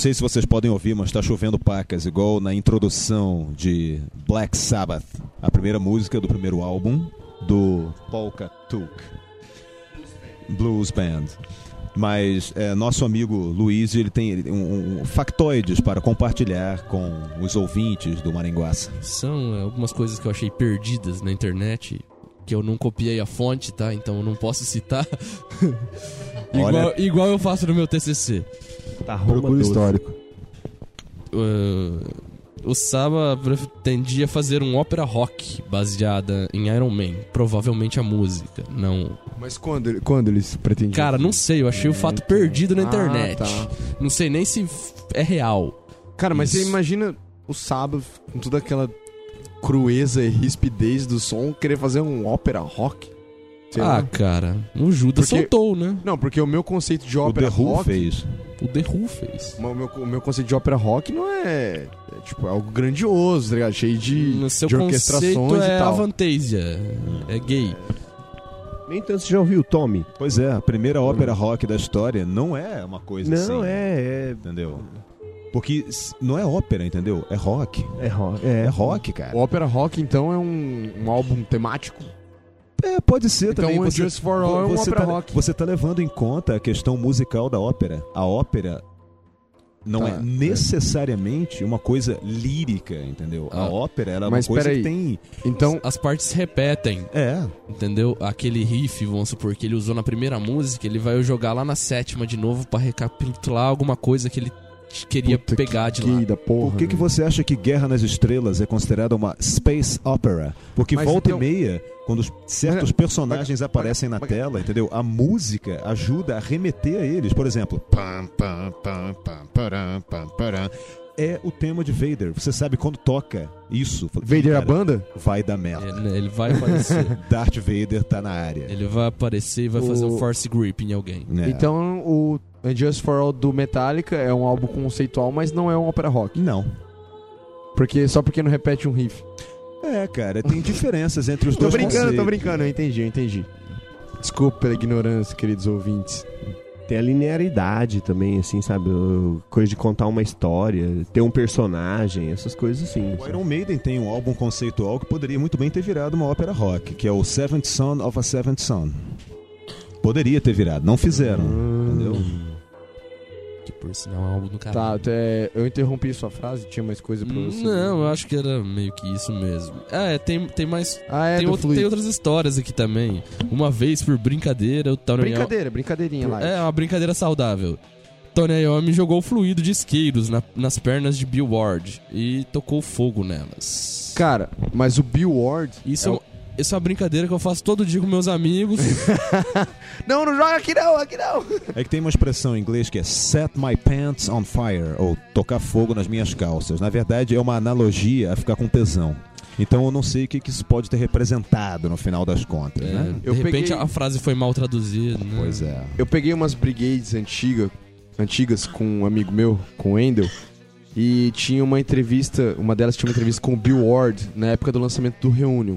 Sei se vocês podem ouvir, mas tá chovendo pacas, igual na introdução de Black Sabbath, a primeira música do primeiro álbum do Polka Tuk Blues Band. Mas é, nosso amigo Luiz ele tem um, um- factoides para compartilhar com os ouvintes do Maringuaça. São é, algumas coisas que eu achei perdidas na internet, que eu não copiei a fonte, tá? Então eu não posso citar. igual, Olha- igual eu faço no meu TCC. Tá Roma Procura 12. histórico. Uh, o Saba pretendia fazer um ópera rock baseada em Iron Man. Provavelmente a música, não. Mas quando, ele- quando eles pretendiam? Cara, não sei, eu achei o fato perdido na Ah, internet. tá. Não sei nem se é real. Cara, mas Isso. você imagina o Sabbath com toda aquela crueza e rispidez do som querer fazer um ópera rock? Sei ah, lá. cara, o Judas Porque- soltou, né? Não, porque o meu conceito de O ópera The Who rock... fez. O The Who fez. O meu, o meu conceito de ópera rock não é, é, tipo é algo grandioso, tá ligado? Cheio de, No seu de conceito orquestrações é e tal. Avantasia, é gay. Nem tanto você já ouviu o Tommy? Pois é, a primeira ópera rock da história não é uma coisa assim. Não, é, Entendeu? Porque não é ópera, entendeu? É rock. é. É rock. É É, rock, cara. O ópera rock, então, é um, um álbum temático. É, pode ser Então, também. o Você, Just for All é um você ópera tá, rock. Você tá levando em conta a questão musical da ópera. A ópera não Tá, é necessariamente uma coisa lírica, entendeu? A Ah. ópera ela é Mas uma coisa que tem. Então, As partes se repetem, É, entendeu? Aquele riff, vamos supor, que ele usou na primeira música, ele vai jogar lá na sétima de novo pra recapitular alguma coisa que ele queria puta, pegar que de lá. porra. Por que, que né? você acha que Guerra nas Estrelas é considerada uma space opera? Porque Mas volta então- e meia, quando os certos Mas- personagens mas- aparecem na tela, entendeu? A música ajuda a remeter a eles. Por exemplo, é o tema de Vader. Você sabe quando toca isso? Vader a cara, banda? Vai dar merda. Ele, ele vai aparecer. Darth Vader tá na área. ele vai aparecer e vai fazer um O- force grip em alguém. É. Então, o Just for All do Metallica é um álbum conceitual, mas não é um ópera rock. Não. Porque, só porque não repete um riff. É, cara, tem diferenças entre os Tô dois brincando, tô conceitos. brincando, eu entendi, eu entendi. Desculpa pela ignorância, queridos ouvintes. Tem a linearidade também, assim, sabe? Coisa de contar uma história, ter um personagem, essas coisas assim. O Iron Maiden tem um álbum conceitual que poderia muito bem ter virado uma ópera rock, que é o Seventh Son of a Seventh Son. Poderia ter virado, não fizeram, entendeu? Por sinal é um álbum do Tá, caralho. até eu interrompi sua frase, tinha mais coisa pra você. Não, eu acho que era meio que isso mesmo. É, tem, tem mais. Ah, é, tem, outro- tem outras histórias aqui também. Uma vez, por brincadeira, o Tony Brincadeira, brincadeirinha lá. É, uma brincadeira saudável. Tony Iommi jogou fluido de isqueiros na- nas pernas de Bill Ward e tocou fogo nelas. Cara, mas o Bill Ward. Isso é é, isso é uma brincadeira que eu faço todo dia com meus amigos. Não, não joga aqui não, aqui não. É que tem uma expressão em inglês que é set my pants on fire, ou tocar fogo nas minhas calças. Na verdade, é uma analogia a ficar com tesão. Então eu não sei o que, que isso pode ter representado no final das contas, É, né? de Eu repente peguei- a frase foi mal traduzida. Né? Pois é. Eu peguei umas brigades antiga, antigas com um amigo meu, com o Endel, e tinha uma entrevista, uma delas tinha uma entrevista com o Bill Ward na época do lançamento do Reunion.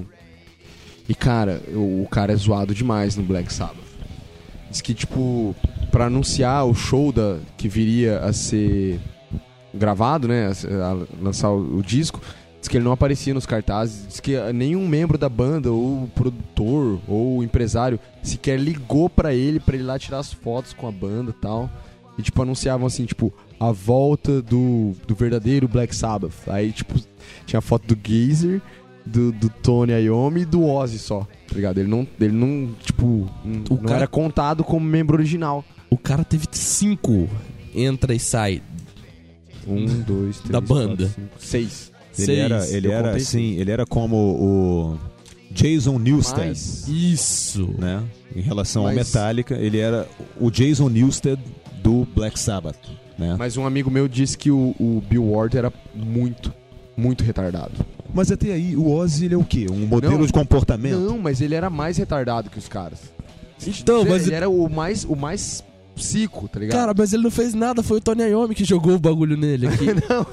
E cara, o, cara é zoado demais no Black Sabbath. Diz que, tipo, pra anunciar o show da, que viria a ser gravado, né, a, a lançar o, o disco, diz que ele não aparecia nos cartazes, diz que nenhum membro da banda, ou produtor, ou empresário, sequer ligou pra ele, pra ele lá tirar as fotos com a banda e tal. E, tipo, anunciavam assim, tipo, a volta do, do verdadeiro Black Sabbath. Aí, tipo, tinha a foto do Geezer, do, do Tony Iommi e do Ozzy só, tá ligado? Ele não, ele não tipo, O não cara- era contado como membro original. O cara teve cinco entra e sai. Um, dois, três, Da quatro, banda. cinco, seis. Ele Seis. era, ele eu era contei assim, ele era como o Jason Newsted, Mas, Isso. né? Em relação ao Mas- Metallica, ele era o Jason Newsted do Black Sabbath, né? mas um amigo meu disse que o, o Bill Ward era muito, muito retardado. Mas até aí, o Ozzy ele é o quê? Um modelo Não. de comportamento? Não, mas ele era mais retardado que os caras. Então, ele, mas- ele era o mais, o mais psico, tá ligado? Cara, mas ele não fez nada, foi o Tony Iommi que jogou o bagulho nele aqui. Não.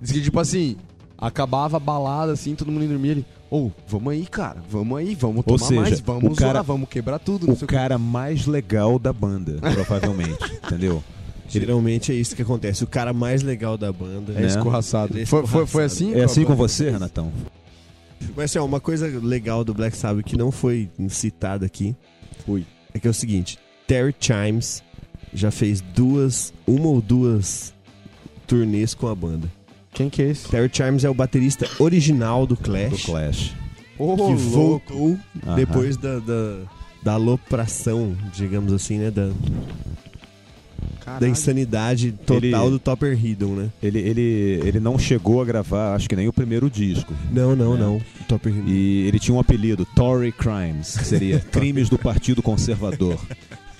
Diz que, tipo assim, acabava a balada, assim, todo mundo indo dormir. Ele, ô, vamos aí, cara, vamos aí, vamos Ou tomar seja, mais, vamos o cara- zoar, vamos quebrar tudo. o cara mais legal da banda, provavelmente, entendeu? Geralmente é isso que acontece. O cara mais legal da banda. É Né? escorraçado. É Foi, foi, foi escorraçado. assim? É assim com você, Renatão? Mas assim, ó, uma coisa legal do Black Sabbath que não foi citada aqui Ui. é que é o seguinte: Terry Chimes já fez duas, uma ou duas turnês com a banda. Quem que é esse? Terry Chimes é o baterista original do Clash, Do Clash. Ô, que louco. voltou Aham. depois da, da, da alopração, digamos assim, né? Da, da Caralho. insanidade total Ele- do Topper Hidden, né? Ele, ele, ele não chegou a gravar, acho que nem o primeiro disco. Não, não, É. não. Topper Hidden. E ele tinha um apelido, Tory Crimes, que seria Crimes do Partido Conservador,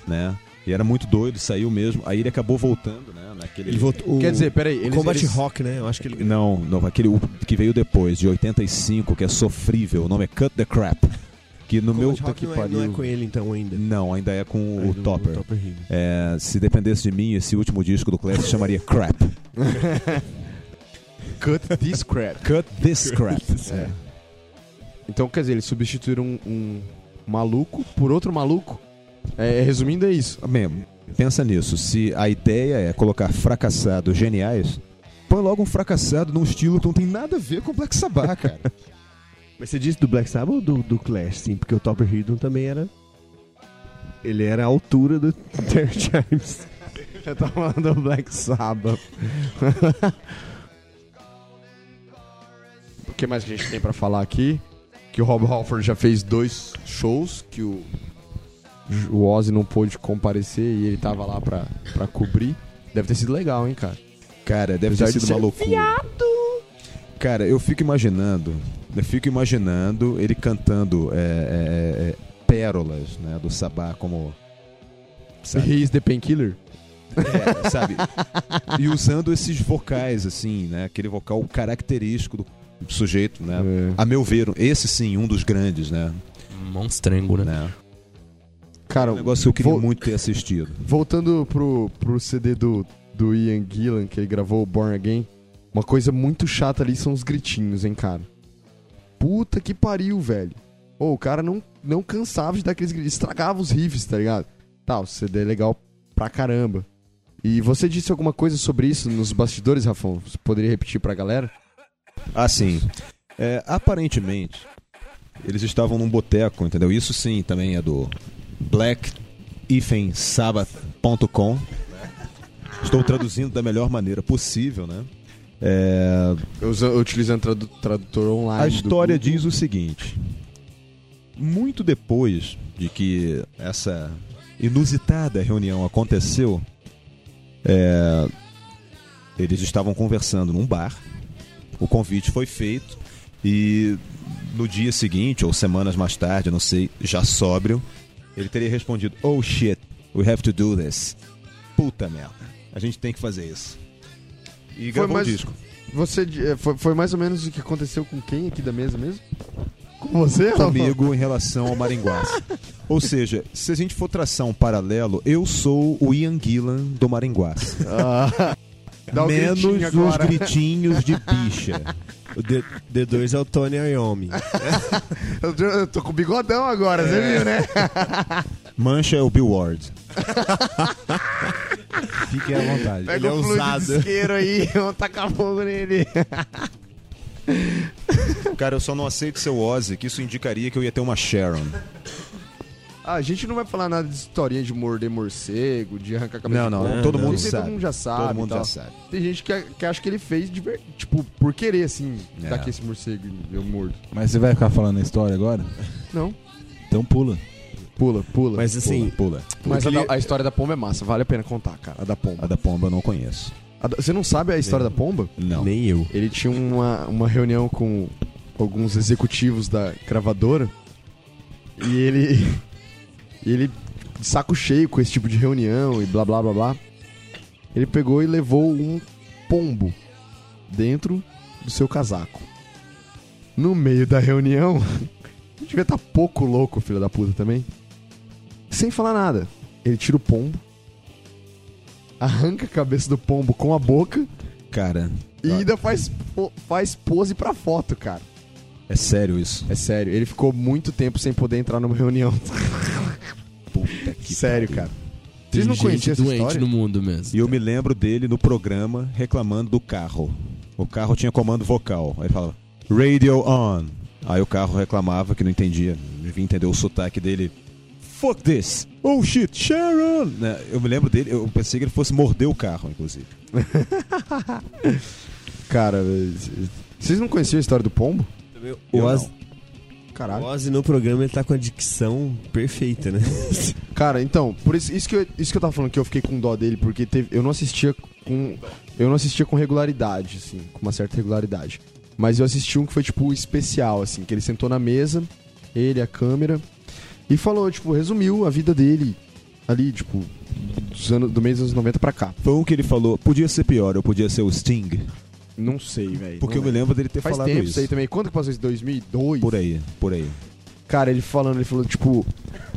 né? E era muito doido, saiu mesmo. Aí ele acabou voltando, né? Naquele... Ele voltou. Quer dizer, peraí, eles, Combat eles... Rock, né? Eu acho que ele. Não, não, aquele o que veio depois, de 85, que é sofrível. O nome é Cut the Crap. Que no meu... Combat Rock não, é, não é com ele então ainda. Não, ainda é com É o do- Topper. do Topper. É, se dependesse de mim, esse último disco do Clash se chamaria Crap. Cut this crap. Cut this crap. É. Então, quer dizer, eles substituíram um, um maluco por outro maluco? É, resumindo, é isso. Bem, pensa nisso. Se a ideia é colocar fracassados geniais, põe logo um fracassado num estilo que não tem nada a ver com Black Sabbath, cara. Mas você disse do Black Sabbath ou do, do Clash? Sim, porque o Topper Hidden também era. Ele era a altura do Terry Chimes. Eu tava falando do Black Sabbath. o que mais que a gente tem pra falar aqui? Que o Rob Halford já fez dois shows que o, o Ozzy não pôde comparecer e ele tava lá pra, pra cobrir. Deve ter sido legal, hein, cara? Cara, deve Apesar ter de sido ser uma loucura. Cara, eu fico imaginando, eu fico imaginando ele cantando é, é, é, pérolas, né, do Sabá, como sabe, He is the Painkiller? é, sabe? E usando esses vocais assim, né, aquele vocal característico do sujeito, né? É. A meu ver, esse sim, um dos grandes, né? Monstrengo, né? né? Cara, Um negócio que eu queria muito ter assistido. Voltando pro, pro CD do, do Ian Gillan, que ele gravou o Born Again, uma coisa muito chata ali são os gritinhos, hein, cara. Puta que pariu, velho. Ô, o cara não, não cansava de dar aqueles gritos, estragava os riffs, tá ligado? Tá, o CD é legal pra caramba. E você disse alguma coisa sobre isso nos bastidores, Rafão? Você poderia repetir pra galera? Assim, é, aparentemente, eles estavam num boteco, entendeu? Isso sim também é do black-sabbath.com. Estou traduzindo da melhor maneira possível, né? É, utilizando tradu- tradutor online. a história diz o seguinte: muito depois de que essa inusitada reunião aconteceu, é, eles estavam conversando num bar. O convite foi feito e no dia seguinte ou semanas mais tarde, não sei, já sóbrio, ele teria respondido: "Oh shit, we have to do this". Puta merda, a gente tem que fazer isso. E Foi gravou mais- o disco. Você, eh, foi, foi mais ou menos o que aconteceu com quem aqui da mesa mesmo? Com você, comigo em relação ao Maringuaça. Ou seja, se a gente for traçar um paralelo, eu sou o Ian Gillan do Maringuaça. Ah, o Menos os agora. gritinhos de bicha. O D- D2 é o Tony Iommi. Eu, tô com bigodão agora, você viu, né? Mancha é o Bill Ward. Fiquem à vontade. Pega Ele é o ousado. isqueiro aí, vamos tacar fogo nele. Cara, eu só não aceito seu Ozzy, que isso indicaria que eu ia ter uma Sharon. Ah, a gente não vai falar nada de historinha de morder morcego, de arrancar a cabeça Não, de não, porco. todo mundo Isso sabe. Todo mundo já sabe. Todo mundo já sabe. Tem gente que, que acha que ele fez de tipo, por querer, assim, É. daqui esse morcego e eu mordo. Mas você vai ficar falando a história agora? Não. Então pula. Pula, pula. Mas assim, Pula, pula. Mas a, da- a história da pomba é massa, vale a pena contar, cara. A da pomba. A da pomba eu não conheço. Da- você não sabe a história da pomba? Não. nem eu. Ele tinha uma, uma reunião com alguns executivos da gravadora e ele. E ele, de saco cheio com esse tipo de reunião e blá blá blá blá, ele pegou e levou um pombo dentro do seu casaco. No meio da reunião, devia estar pouco louco, filho da puta também. Sem falar nada, ele tira o pombo, arranca a cabeça do pombo com a boca Cara, e ainda faz, faz pose pra foto, cara. É sério isso. É sério, ele ficou muito tempo sem poder entrar numa reunião. Puta que sério, pariu. cara. Vocês não conheciam essa doente história? no mundo mesmo. E eu me lembro dele no programa reclamando do carro. O carro tinha comando vocal. Aí ele falava, radio on. Aí o carro reclamava que não entendia. Devia entender o sotaque dele. Fuck this! Oh shit, Sharon! Né, Eu me lembro dele, eu pensei que ele fosse morder o carro, inclusive. Cara, vocês não conheciam a história do pombo? O Eu Oz, não. o Caralho. Ozzy no programa ele tá com a dicção perfeita, né? Cara, então, por isso, isso, que eu, isso que eu tava falando que eu fiquei com dó dele, porque teve, eu não assistia com. Eu não assistia com regularidade, assim, com uma certa regularidade. Mas eu assisti um que foi, tipo, especial, assim, que ele sentou na mesa, ele, a câmera, e falou, tipo, resumiu a vida dele ali, tipo, dos anos, do mês dos anos 90 pra cá. Foi um que ele falou, podia ser pior, eu podia ser o Sting. Não sei, velho. Porque eu me lembro dele ter Faz falado tempo isso. aí também. Quando que passou isso? 2002? Por aí, por aí. Cara, ele falando, ele falou, tipo,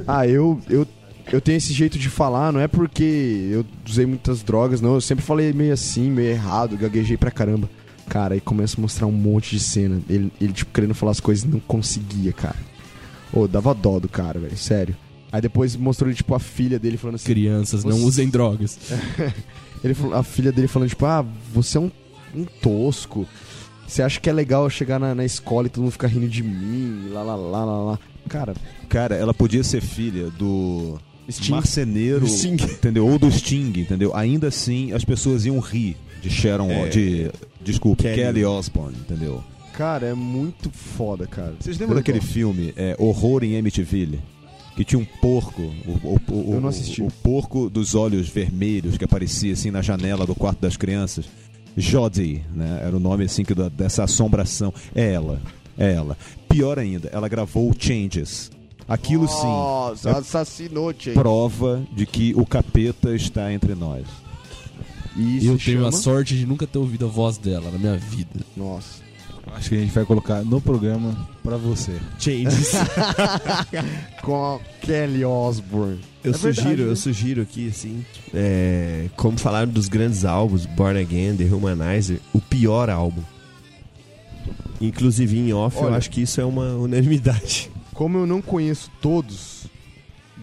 ah, eu, eu, eu tenho esse jeito de falar, não é porque eu usei muitas drogas, não. Eu sempre falei meio assim, meio errado, gaguejei pra caramba. Cara, aí começa a mostrar um monte de cena. Ele, ele tipo, querendo falar as coisas e não conseguia, cara. Ô, dava dó do cara, velho, sério. Aí depois mostrou, tipo, a filha dele falando assim. Crianças, não Você- usem drogas. Ele falou- a filha dele falando, tipo, ah, você é um, um tosco. Você acha que é legal eu chegar na, na escola e todo mundo ficar rindo de mim, lá, lá, lá, lá, lá. Cara, Cara, ela podia ser filha do Sting. marceneiro, Sting. entendeu? Ou do Sting, entendeu? Ainda assim, as pessoas iam rir de Sharon, É. de, desculpe, Kelly. Kelly. Osbourne, entendeu? Cara, é muito foda, cara. Vocês lembram daquele filme é, Horror em Amityville? Que tinha um porco, o, o- o- Eu não o- assisti. o porco dos olhos vermelhos que aparecia assim na janela do quarto das crianças. Jodie, né? Era o nome assim que dessa assombração. É ela, é ela. Pior ainda, ela gravou Changes. Aquilo sim Nossa, é assassinou, Jay. prova de que o capeta está entre nós. E eu tenho chama... a sorte de nunca ter ouvido a voz dela na minha vida. Nossa. Acho que a gente vai colocar no programa pra você. Changes. Com a Kelly Osbourne. Eu É verdade, sugiro, né? eu sugiro aqui, assim, é, como falaram dos grandes álbuns, Born Again, The Humanizer, o pior álbum. Inclusive em off, eu Olha. acho que isso é uma unanimidade. Como eu não conheço todos,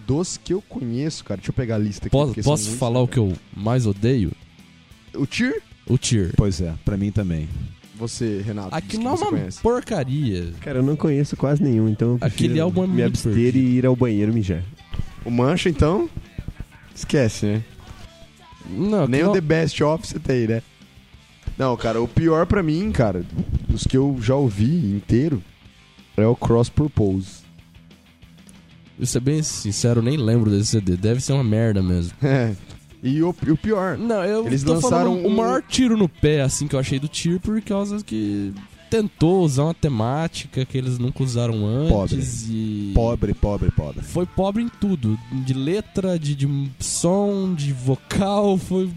dos que eu conheço, cara, deixa eu pegar a lista aqui. Posso, posso muitos, falar o que eu mais odeio? O Tyr? O Tear. Pois é, pra mim também. Você, Renato. Aquilo que é uma conhece. porcaria. Cara, eu não conheço quase nenhum, então eu Aquele álbum é me muito abster perdido. e ir ao banheiro mijar. O Mancha, então, esquece, né? Não, Nem aquilo- o The Best Of você tem, né? Não, cara, o pior pra mim, cara, dos que eu já ouvi inteiro, é o Cross Purpose. Eu ser bem sincero, eu nem lembro desse CD. Deve ser uma merda mesmo. É. E o, e o pior, Não, eu Eles tô lançaram falando o um- maior tiro no pé, assim, que eu achei do Tear, por causa que tentou usar uma temática que eles nunca usaram antes Pobre. e... Pobre, pobre, pobre. Foi pobre em tudo. De letra, de, de som, de vocal, foi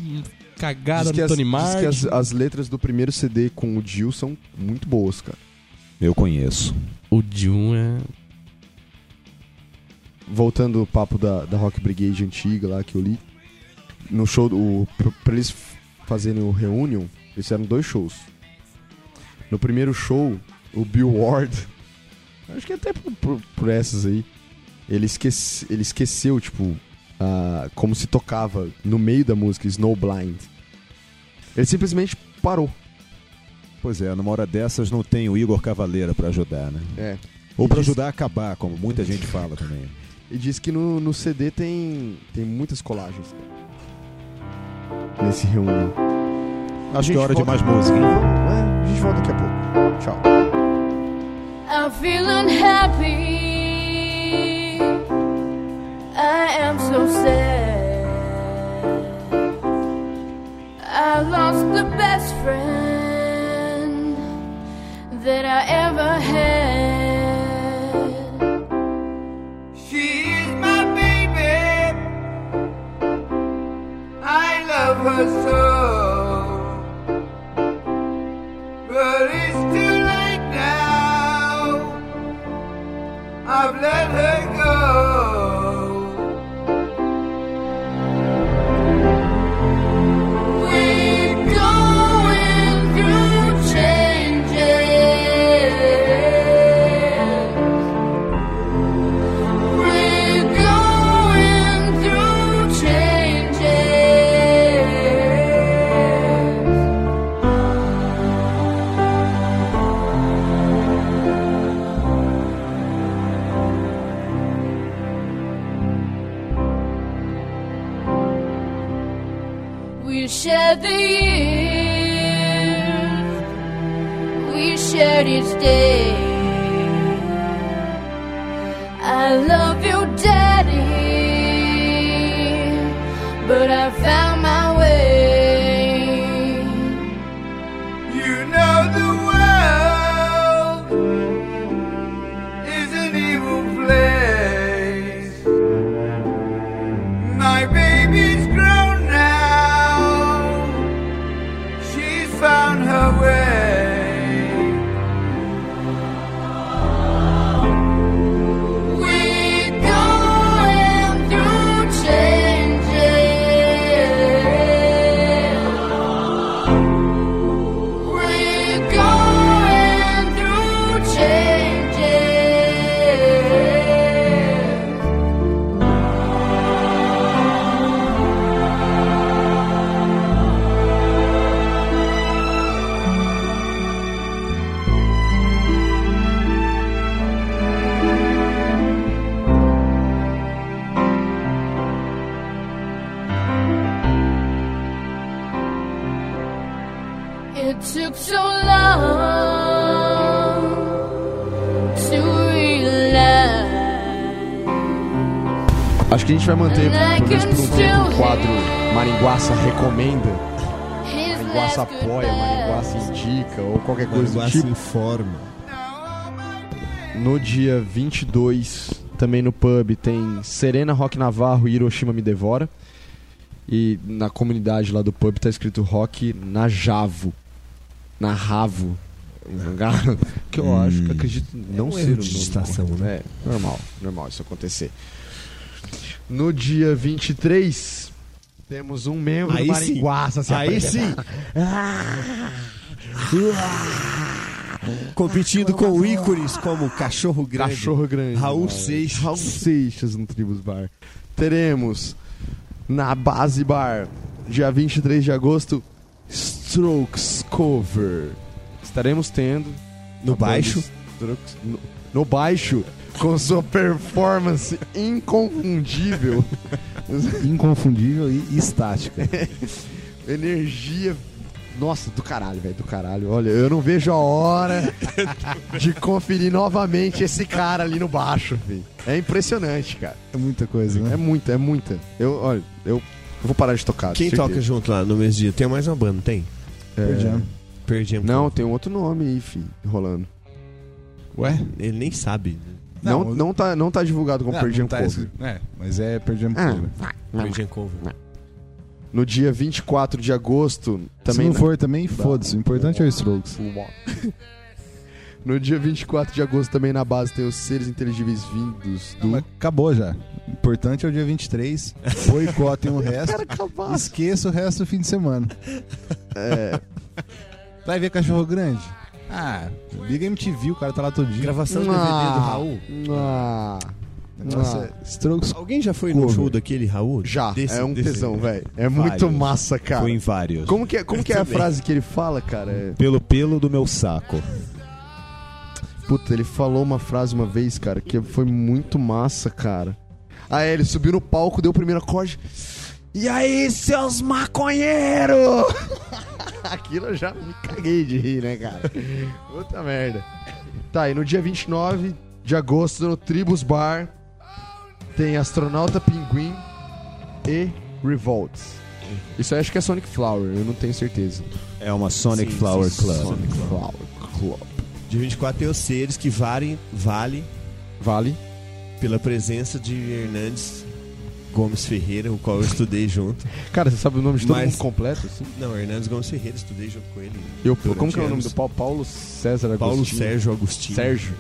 cagada diz que, no as, Tony diz Martin. que as, as letras do primeiro CD com o Jill são muito boas, cara. Eu conheço. O Jun é... Voltando ao papo da, da Rock Brigade antiga lá que eu li, no show, do- o, pra, eles fazerem o Reunion, eles fizeram dois shows. No primeiro show, o Bill Ward, acho que até por, por- por essas aí, ele, esquece, ele esqueceu, tipo, a- como se tocava no meio da música Snowblind. Ele simplesmente parou. Pois é, numa hora dessas não tem o Igor Cavaleira pra ajudar, né? É. Ou pra Diz- ajudar a acabar, como muita gente fala também. E diz que no, no CD tem, tem muitas colagens. Nesse Reunion. Acho que é hora de mais música, hein? Vamos, é, a gente volta daqui a pouco. Tchau. I'm feeling happy. I am so sad. I lost the best friend that I ever had. I've let her go. We shared the years, we shared each day. Vai manter, pelo menos por um tempo, o quadro Maringuaça Recomenda. Maringuaça apoia, Maringuaça indica, ou qualquer coisa do Maringuaça tipo. informa. No dia 22, também no pub, tem Serena Rock Navarro e Hiroshima Me Devora. E na comunidade lá do pub tá escrito Rock na Javo. Na Ravo. que eu acho que acredito não um ser o de digitação, correto. né? É, normal, normal isso acontecer. No dia 23, temos um membro Aí do sim. Se Aí apresentar. Competindo com ícones como Cachorro Grande. Cachorro Grande. Raul. Seixas. Raul Seixas no Tribus Bar. Teremos na Base Bar, dia 23 de agosto, Strokes Cover. Estaremos tendo No baixo. Strokes no, no baixo com sua performance inconfundível, Inconfundível e estática. energia nossa, do caralho, velho, do caralho. Olha, eu não vejo a hora de conferir novamente esse cara ali no baixo, velho. É impressionante, cara. É muita coisa, né? É muita, é muita. Eu, olha, eu, eu vou parar de tocar. Quem toca junto lá no mesmo dia? Tem mais uma banda, tem? É, Pearl Jam. Perdi Não, tem um outro nome aí, fi, rolando. Ué? Ele nem sabe. Não, Não, não, tá, não tá divulgado como Não, Pearl Jam não tá Cover. É, mas é Pearl Jam Ah, Cover. Perdi cover. No dia 24 de agosto, também. Se não na- for também, foda-se. O importante é o Strokes. No dia 24 de agosto, também na base, tem os seres inteligíveis vindos do. Mas acabou já. O importante é o dia 23. Boicotem o resto. Esqueça o resto do fim de semana. É, Vai ver cachorro grande? Ah, liga MTV, o cara tá lá todo dia. Gravação do DVD do Raul. Ah, Ah. é Strokes. Alguém já foi no Cover. show daquele Raul? já, Desse- é um desse- tesão, velho. É muito Vários. massa, cara. Foi em vários. Como que é, como que é a também. frase que ele fala, cara? É- Pelo pelo do meu saco. Puta, ele falou uma frase uma vez, cara, que foi muito massa, cara. Ah, é, ele subiu no palco, deu o primeiro acorde. E aí, seus maconheiros? Aquilo eu já me caguei de rir, né, cara? Puta merda. Tá, e no dia 29 de agosto, no Tribus Bar, tem Astronauta Pinguim e Revolts. Isso aí acho que é Sonic Flower, eu não tenho certeza. É uma Sonic Sim, Flower sim, Club. Sonic Flower Club. Dia 24 tem os seres que vale, vale Vale? pela presença de Hernandes Gomes Ferreira, o qual eu estudei junto. Cara, você sabe o nome de todo Mas- mundo completo, assim? Não, Hernandes Gomes Ferreira, estudei junto com ele. Eu, como que é o nome do Paulo? Paulo César Agostinho. Paulo Sérgio Agostinho. Sérgio.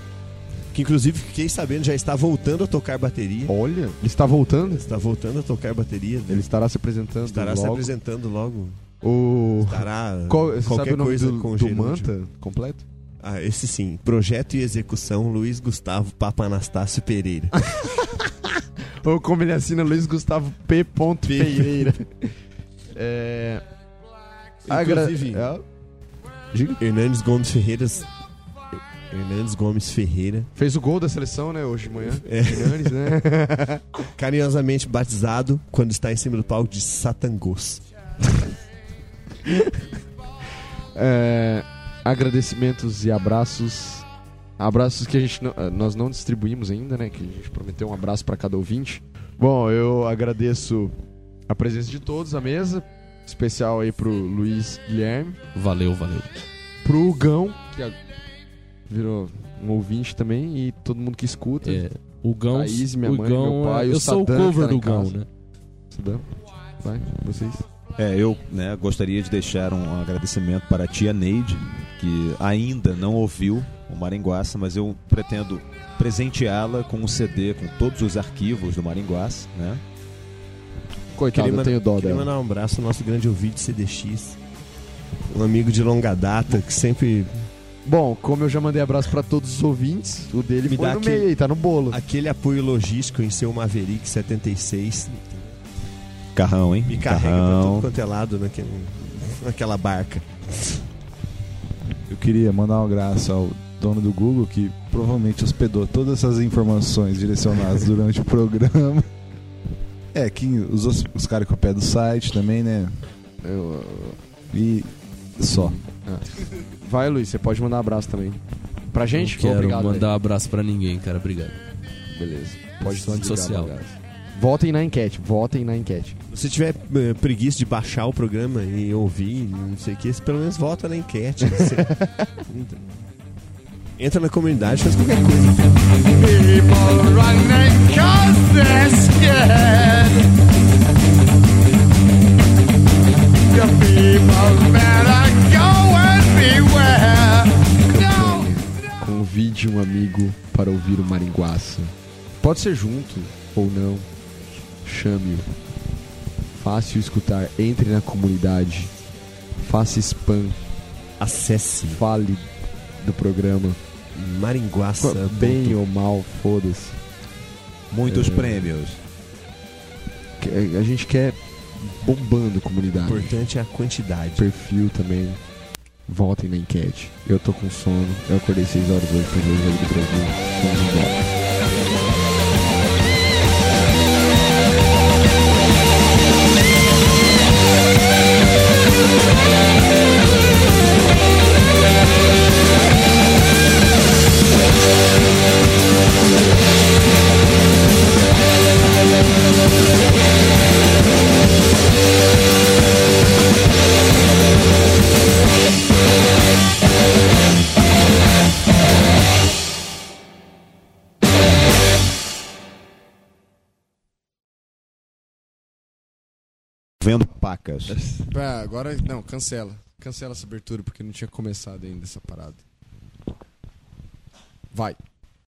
Que inclusive fiquei sabendo já está voltando a tocar bateria. Olha, ele está voltando. Está voltando a tocar bateria. Ele estará se apresentando estará se logo. apresentando logo. O... Estará Qual, você qualquer sabe o nome coisa do, com do. Manta completo? Ah, esse sim. Projeto e execução Luiz Gustavo Papa Anastácio Pereira. Ou como ele assina Luiz Gustavo P. Pereira. é... Agra- Inclusive- é, Hernandes Gomes Ferreira. Hernandes Gomes Ferreira. Fez o gol da seleção, né, hoje de manhã. É. Hernandes, né? Carinhosamente batizado quando está em cima do palco de Satangos. É, agradecimentos e abraços. Abraços que a gente não- eh, nós não distribuímos ainda, né? Que a gente prometeu um abraço para cada ouvinte. Bom, eu agradeço a presença de todos à mesa. Especial aí pro Luiz Guilherme. Valeu, valeu. Pro Gão, que virou um ouvinte também. E todo mundo que escuta. É, o Gão. Thaís, minha o mãe, Gão, meu pai, é- o eu sou o Saddam, que cover tá do Gão, né? Saddam? Vai, vocês. É, eu né, gostaria de deixar um agradecimento para a tia Neide, que ainda não ouviu o Maringuaça, mas eu pretendo presenteá-la com um CD com todos os arquivos do Maringuaça, né? Coitado, eu manda- tenho dó queria dela. mandar um abraço ao nosso grande ouvinte CDX. Um amigo de longa data que sempre. Bom, como eu já mandei abraço pra todos os ouvintes, o dele Me foi dá no aquele- meio aí, tá no bolo. Aquele apoio logístico em seu Maverick 76 Carrão, hein? me carrega pra Carrão. todo quanto é lado naquele, naquela barca. Eu queria mandar um abraço ao dono do Google que provavelmente hospedou todas essas informações direcionadas durante o programa. É, que os, os, caras com o pé do site também, né? Eu- E só. Vai, Luiz, você pode mandar um abraço também. Pra gente? Não quero Obrigado, mandar um abraço pra ninguém, cara. Obrigado. Beleza. Pode desligar, social. Votem na enquete, votem na enquete. Se você tiver eh, preguiça de baixar o programa e ouvir, não sei o que, pelo menos vota na enquete. Entra na comunidade, faz qualquer coisa. People running cause they're scared. You people better go and beware. No. Convide um amigo para ouvir o Maringuaça. Pode ser junto ou não. Chame-o. Fácil escutar. Entre na comunidade. Faça spam. Acesse Fale do programa. Maringuaça. Bem ou mal, foda-se. Muitos É. prêmios. Que- A gente quer bombando a O comunidade. importante é a quantidade. Perfil também. Votem na enquete. Eu tô com sono. Eu acordei 6 horas hoje pra ver o jogo do Brasil. Vamos embora. Vendo pacas. Ah, agora não, cancela. Cancela essa abertura porque não tinha começado ainda essa parada. Vai.